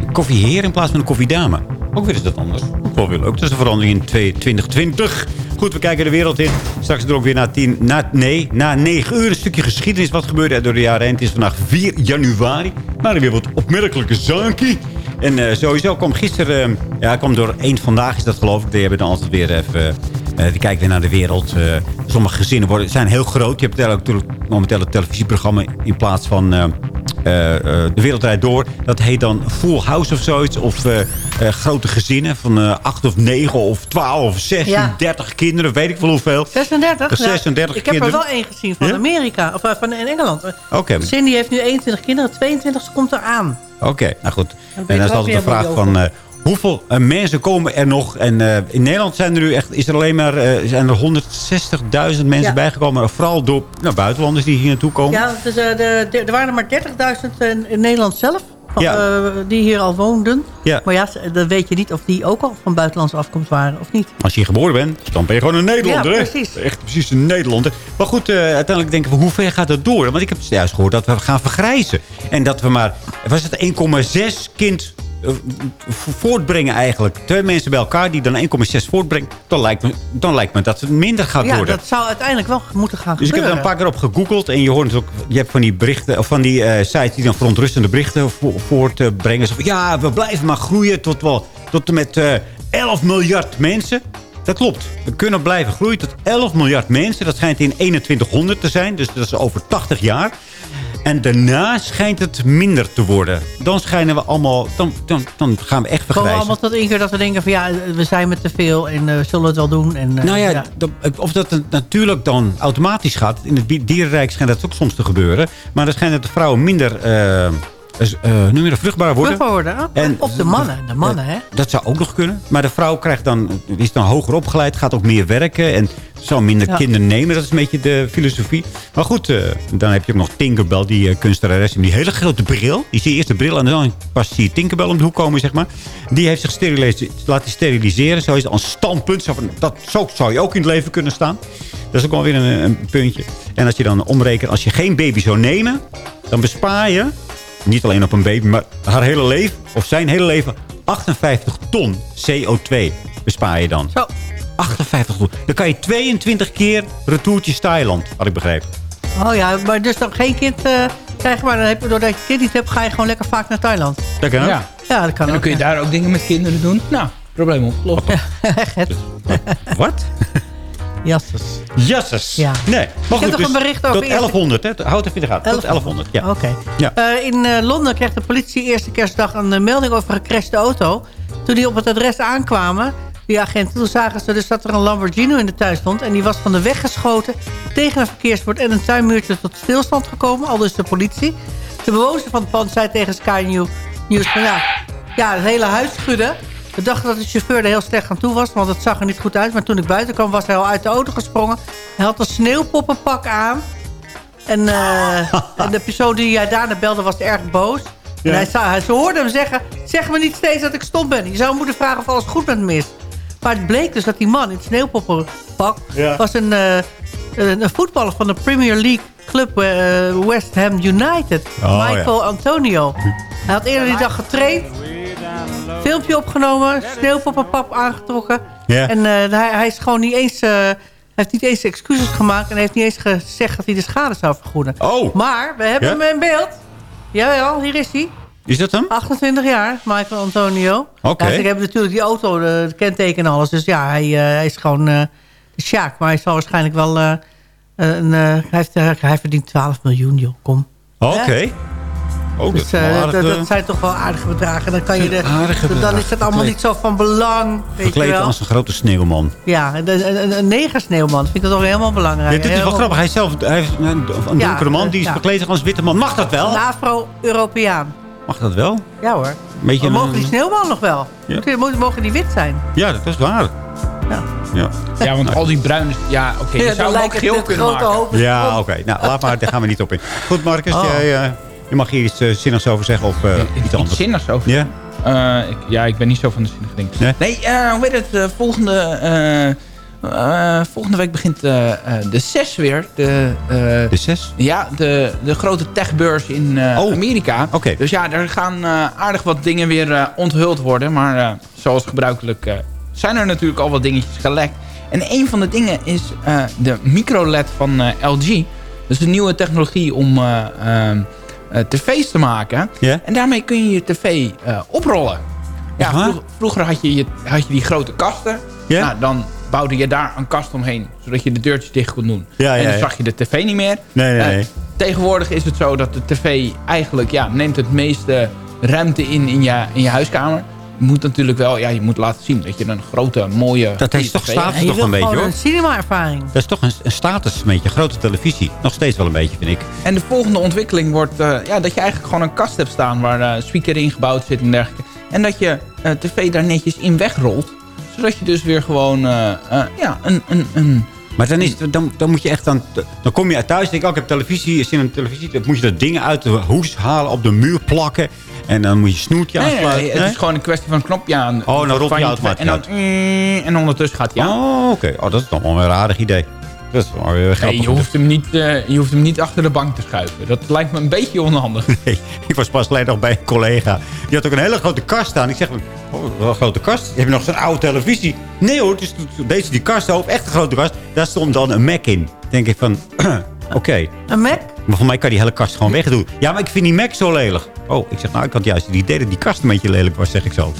Een koffieheer in plaats van een koffiedame. Ook weer is dat anders. Ook wel weer leuk. Dat is een verandering in 2020. Goed, we kijken de wereld in. Straks er ook weer na, tien, na, nee, na 9 uur een stukje geschiedenis. Wat gebeurde er door de jaren heen. Het is vandaag 4 januari. Maar er weer wat opmerkelijke zaken. En eh, sowieso kwam gisteren... eh, ja, kwam door één vandaag is dat geloof ik. Die hebben dan altijd weer even... eh, die kijken weer naar de wereld. Sommige gezinnen worden, zijn heel groot. Je hebt natuurlijk momenteel een televisieprogramma in plaats van... eh, eh, De Wereld Draait Door. Dat heet dan Full House of zoiets. Of eh, grote gezinnen van eh, acht of negen of twaalf of 16, Ja. 30 kinderen. Weet ik wel hoeveel. 36? Ja, 36 Ik heb er wel één gezien van? Amerika. Of van Engeland. Oké. Cindy heeft nu 21 kinderen. 22 komt eraan. Oké, nou goed. En dan is altijd de vraag van... hoeveel eh, mensen komen er nog? En eh, in Nederland zijn er nu echt, is er alleen maar eh, zijn er 160.000 mensen Ja. bijgekomen. Vooral door nou, buitenlanders die hier naartoe komen. Ja, dus, de, de- er waren er maar 30.000 in, in Nederland zelf. van, Ja. die hier al woonden. Ja. Maar ja, dan weet je niet of die ook al van buitenlandse afkomst waren of niet. Als je hier geboren bent, dan ben je gewoon een Nederlander. Ja, hè? precies. Echt precies een Nederlander. Maar goed, uiteindelijk denken we, hoe ver gaat dat door? Want ik heb juist gehoord dat we gaan vergrijzen. En dat we maar, was het 1,6 kind voortbrengen eigenlijk. Twee mensen bij elkaar die dan 1,6 voortbrengen. Dan lijkt, me, dan lijkt me dat het minder gaat ja, worden. dat zou uiteindelijk wel moeten gaan Dus ik heb er gebeuren. een paar keer op gegoogeld. En je hoort het ook, je hebt van die berichten, of van die eh, sites die dan verontrustende berichten vo- voortbrengen. Zo van, ja, we blijven maar groeien tot wel, tot en met eh 11 miljard mensen. Dat klopt. We kunnen blijven groeien tot 11 miljard mensen. Dat schijnt in 2100 te zijn. Dus dat is over 80 jaar. En daarna schijnt het minder te worden. Dan schijnen we allemaal... Dan, dan, dan gaan we echt Komen we vergrijzen. allemaal tot één keer dat we denken van ja, we zijn met te veel en eh, we zullen het wel doen. En, eh, Nou ja, dat- of dat het natuurlijk dan automatisch gaat. In het dierenrijk schijnt dat ook soms te gebeuren. Maar dan schijnt dat de vrouwen minder... eh, eh, noem je dat, vruchtbaar worden. Worden, hè? En- of de mannen, de mannen hè. Dat zou ook nog kunnen. Maar de vrouw krijgt dan, is dan hoger opgeleid, gaat ook meer werken. En zou minder Ja. kinderen nemen. Dat is een beetje de filosofie. Maar goed, eh, dan heb je ook nog Tinkerbell, die uh, kunstenares. Die hele grote bril. Die zie je eerst de bril en dan pas zie je Tinkerbell om de hoek komen, zeg maar. Die heeft zich laten steriliseren. Zo is het een standpunt. Zo, van, dat, zo zou je ook in het leven kunnen staan. Dat is ook wel weer een, een puntje. En als je dan omrekent, als je geen baby zou nemen... dan bespaar je, niet alleen op een baby, maar haar hele leven... of zijn hele leven, 58 ton CO2 bespaar je dan. Zo. 58 ton. Dan kan je 22 keer retourtjes Thailand, had ik begrepen. Oh ja, maar dus dan geen kind eh, krijgen, maar dan heb je, doordat je kind niet hebt, ga je gewoon lekker vaak naar Thailand. Dat kan ook. Ja. Ja, dat kan En dan ook. kun je daar ook dingen met kinderen doen. Nou, probleem opgelost. Wat? Jasses. Jasses. Ja. Nee, maar Ik goed, heb nog dus een bericht over tot eerste- 1100, hè? Houd even in de gaten. Tot 1100, ja. Oké. Ja. Eh, in eh, Londen kreeg de politie eerste kerstdag een eh, melding over een gecrashte auto. Toen die op het adres aankwamen, die agenten, toen zagen ze dus dat er een Lamborghini in de tuin stond. En die was van de weg geschoten tegen een verkeersbord en een tuinmuurtje tot stilstand gekomen. Al dus de politie. De bewoner van het pand zei tegen Sky New- News van ja, ja, het hele huis schudde. We dachten dat de chauffeur er heel slecht aan toe was, want het zag er niet goed uit. Maar toen ik buiten kwam, was hij al uit de auto gesprongen. Hij had een sneeuwpoppenpak aan. En, eh, en de persoon die jij daarna belde was erg boos. Ja. En hij, hij, ze hoorde hem zeggen... zeg me niet steeds dat ik stom ben. Je zou moeten vragen of alles goed met me is. Maar het bleek dus dat die man in het sneeuwpoppenpak... Ja. was een, eh, een, een voetballer van de Premier League club eh, West Ham United. Oh, Michael Antonio. Hij had eerder die dag getraind. Filmpje opgenomen. Sneeuwpoppenpap aangetrokken. En eh, hij, hij is gewoon niet eens... hij heeft niet eens excuses gemaakt en heeft niet eens gezegd dat hij de schade zou vergoeden. Oh. Maar we hebben hem in beeld. Jawel, hier is hij. Is dat hem? 28 jaar, Michael Antonio. Oké. Ja, ze hebben natuurlijk die auto, de, de kenteken en alles. Dus ja, hij, eh, hij is gewoon de sjaak. Maar hij zal waarschijnlijk wel... een, hij, heeft, hij verdient 12 miljoen, joh. Kom. Oké. Oh, dat Dus is eh, wel dat, dat zijn toch wel aardige bedragen. Dan, kan je de, Aardige dan is het allemaal niet zo van belang. Weet je Gekleed wel. als een grote sneeuwman. Ja, een, een, negersneeuwman vind ik dat toch helemaal belangrijk. Ja, dit is wel Helemaal- grappig. Hij is zelf hij is een, een Ja, donkere man, die is ja. verkleed zich als witte man. Mag dat wel? Een Afro-Europeaan. Mag dat wel? Ja hoor. Beetje een- mogen die sneeuwman nog wel? Moeten- Mogen, die wit zijn? Ja, dat is waar. Ja. Ja, Ja, want al die bruine... Ja, oké, je Ja, zou hem ook geel kunnen grote maken. ja oké. Nou, laat maar. Daar gaan we niet op in. Goed, Marcus. Oh. Jij, eh, je mag hier iets eh, zinnigs over zeggen of eh, iets Iets anders. zinnigs over. Ja? Eh, ik, ja, ik ben niet zo van de zinnige dingen. Nee? Nee, hoe heet het? volgende, volgende week begint eh, de CES weer. De, De zes? ja, de, de grote techbeurs in Oh, Amerika. oké. Dus ja, er gaan aardig wat dingen weer onthuld worden. Maar zoals gebruikelijk zijn er natuurlijk al wat dingetjes gelekt. En een van de dingen is de micro-LED van LG. Dus een nieuwe technologie om eh, ehm, eh, tv's te maken. En daarmee kun je je tv eh, oprollen. Ja, vroeg- vroeger had je, je, had je die grote kasten. Nou, dan bouwde je daar een kast omheen. Zodat je de deurtjes dicht kon doen. Ja, ja, en dan zag je de tv niet meer. Nee, nee, Eh, nee. tegenwoordig is het zo dat de tv eigenlijk ja, neemt het meeste ruimte in in je, in je huiskamer. Je moet natuurlijk wel, ja, je moet laten zien dat je een grote, mooie... Dat heeft toch status toch een beetje, hoor. een cinema-ervaring. Dat is toch een, een status, een beetje. Grote televisie. Nog steeds wel een beetje, vind ik. En de volgende ontwikkeling wordt eh, ja, dat je eigenlijk gewoon een kast hebt staan waar eh speaker in gebouwd zit en dergelijke. En dat je eh, tv daar netjes in wegrolt. Zodat je dus weer gewoon ja, een, een, een... Maar dan, is het, dan, dan moet je echt dan, dan kom je uit thuis en denk ik, oh, ik heb televisie, is in een televisie, dan moet je dat dingen uit de hoes halen, op de muur plakken en dan moet je snoertje Nee, aansluiten. nee, het is gewoon een kwestie van een knopje aan. Oh, dan rolt je automatisch En, dan, mm, en ondertussen gaat hij aan. Oh, oké. Oh, dat is toch wel een aardig idee. Dat is wel weer grappig. Nee, je hoeft, hem niet, eh, je hoeft hem niet achter de bank te schuiven. Dat lijkt me een beetje onhandig. Nee, ik was pas geleden nog bij een collega. Die had ook een hele grote kast staan. Ik zeg, oh, wel een grote kast. Heb je nog zo'n oude televisie? Nee hoor, dus deze die kast open. Echt een grote kast. Daar stond dan een Mac in. denk ik van, oké. Een Mac? Maar voor mij kan die hele kast gewoon wegdoen. Ja, maar ik vind die Mac zo lelijk. Oh, ik zeg, nou, ik had juist het idee dat die kast een beetje lelijk was, zeg ik zo.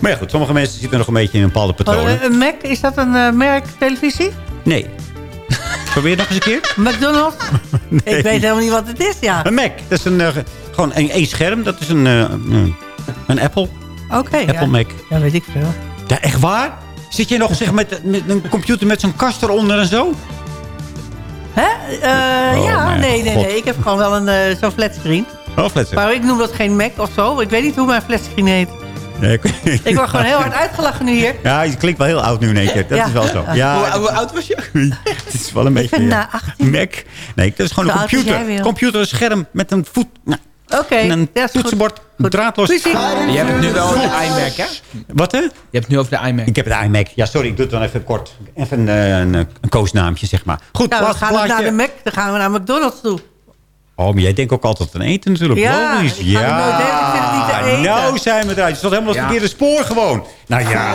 Maar ja, goed, sommige mensen zitten nog een beetje in een bepaalde Oh, patronen. een Mac, is dat een eh, merk televisie? Nee. Probeer nog eens een keer. McDonald's? Ik weet helemaal niet wat het is, ja. Een Mac, dat is een, eh, gewoon een, één scherm. Dat is een, eh, een, Apple. Oké, Apple ja. Mac. Ja, weet ik veel. Ja, echt waar? Zit je nog zeg, met, met een computer met zo'n kast eronder en zo? Hè? Eh, Oh, ja, nee, nee, God. nee. Ik heb gewoon wel een zo'n flatscreen. Oh, flat Maar ik noem dat geen Mac of zo. Ik weet niet hoe mijn flatscreen heet. Nee, ik, Ik word gewoon heel hard uitgelachen nu hier. Ja, je klinkt wel heel oud nu in één keer. Dat Ja. is wel zo. hoe, Ja, hoe oud was je? het is wel een beetje... ben ja. na 18. Mac. Nee, dat is gewoon Zo een computer. Computer, een scherm met een voet... Nou, Oké, en een toetsenbord, Goed. draadloos. Je hebt het nu wel over de iMac, hè? Wat hè? Je hebt het nu over de iMac. Ik heb het iMac. Ja, sorry, ik doe het dan even kort. Even een, eh, een, een koosnaamje, zeg maar. Goed, Nou, we gaan naar de Mac. Dan gaan we naar McDonald's toe. Oh, maar jij denkt ook altijd aan eten natuurlijk. Ja, Logisch. te eten. nou zijn we eruit. Je stond helemaal op het Ja. verkeerde spoor gewoon. Nou ja,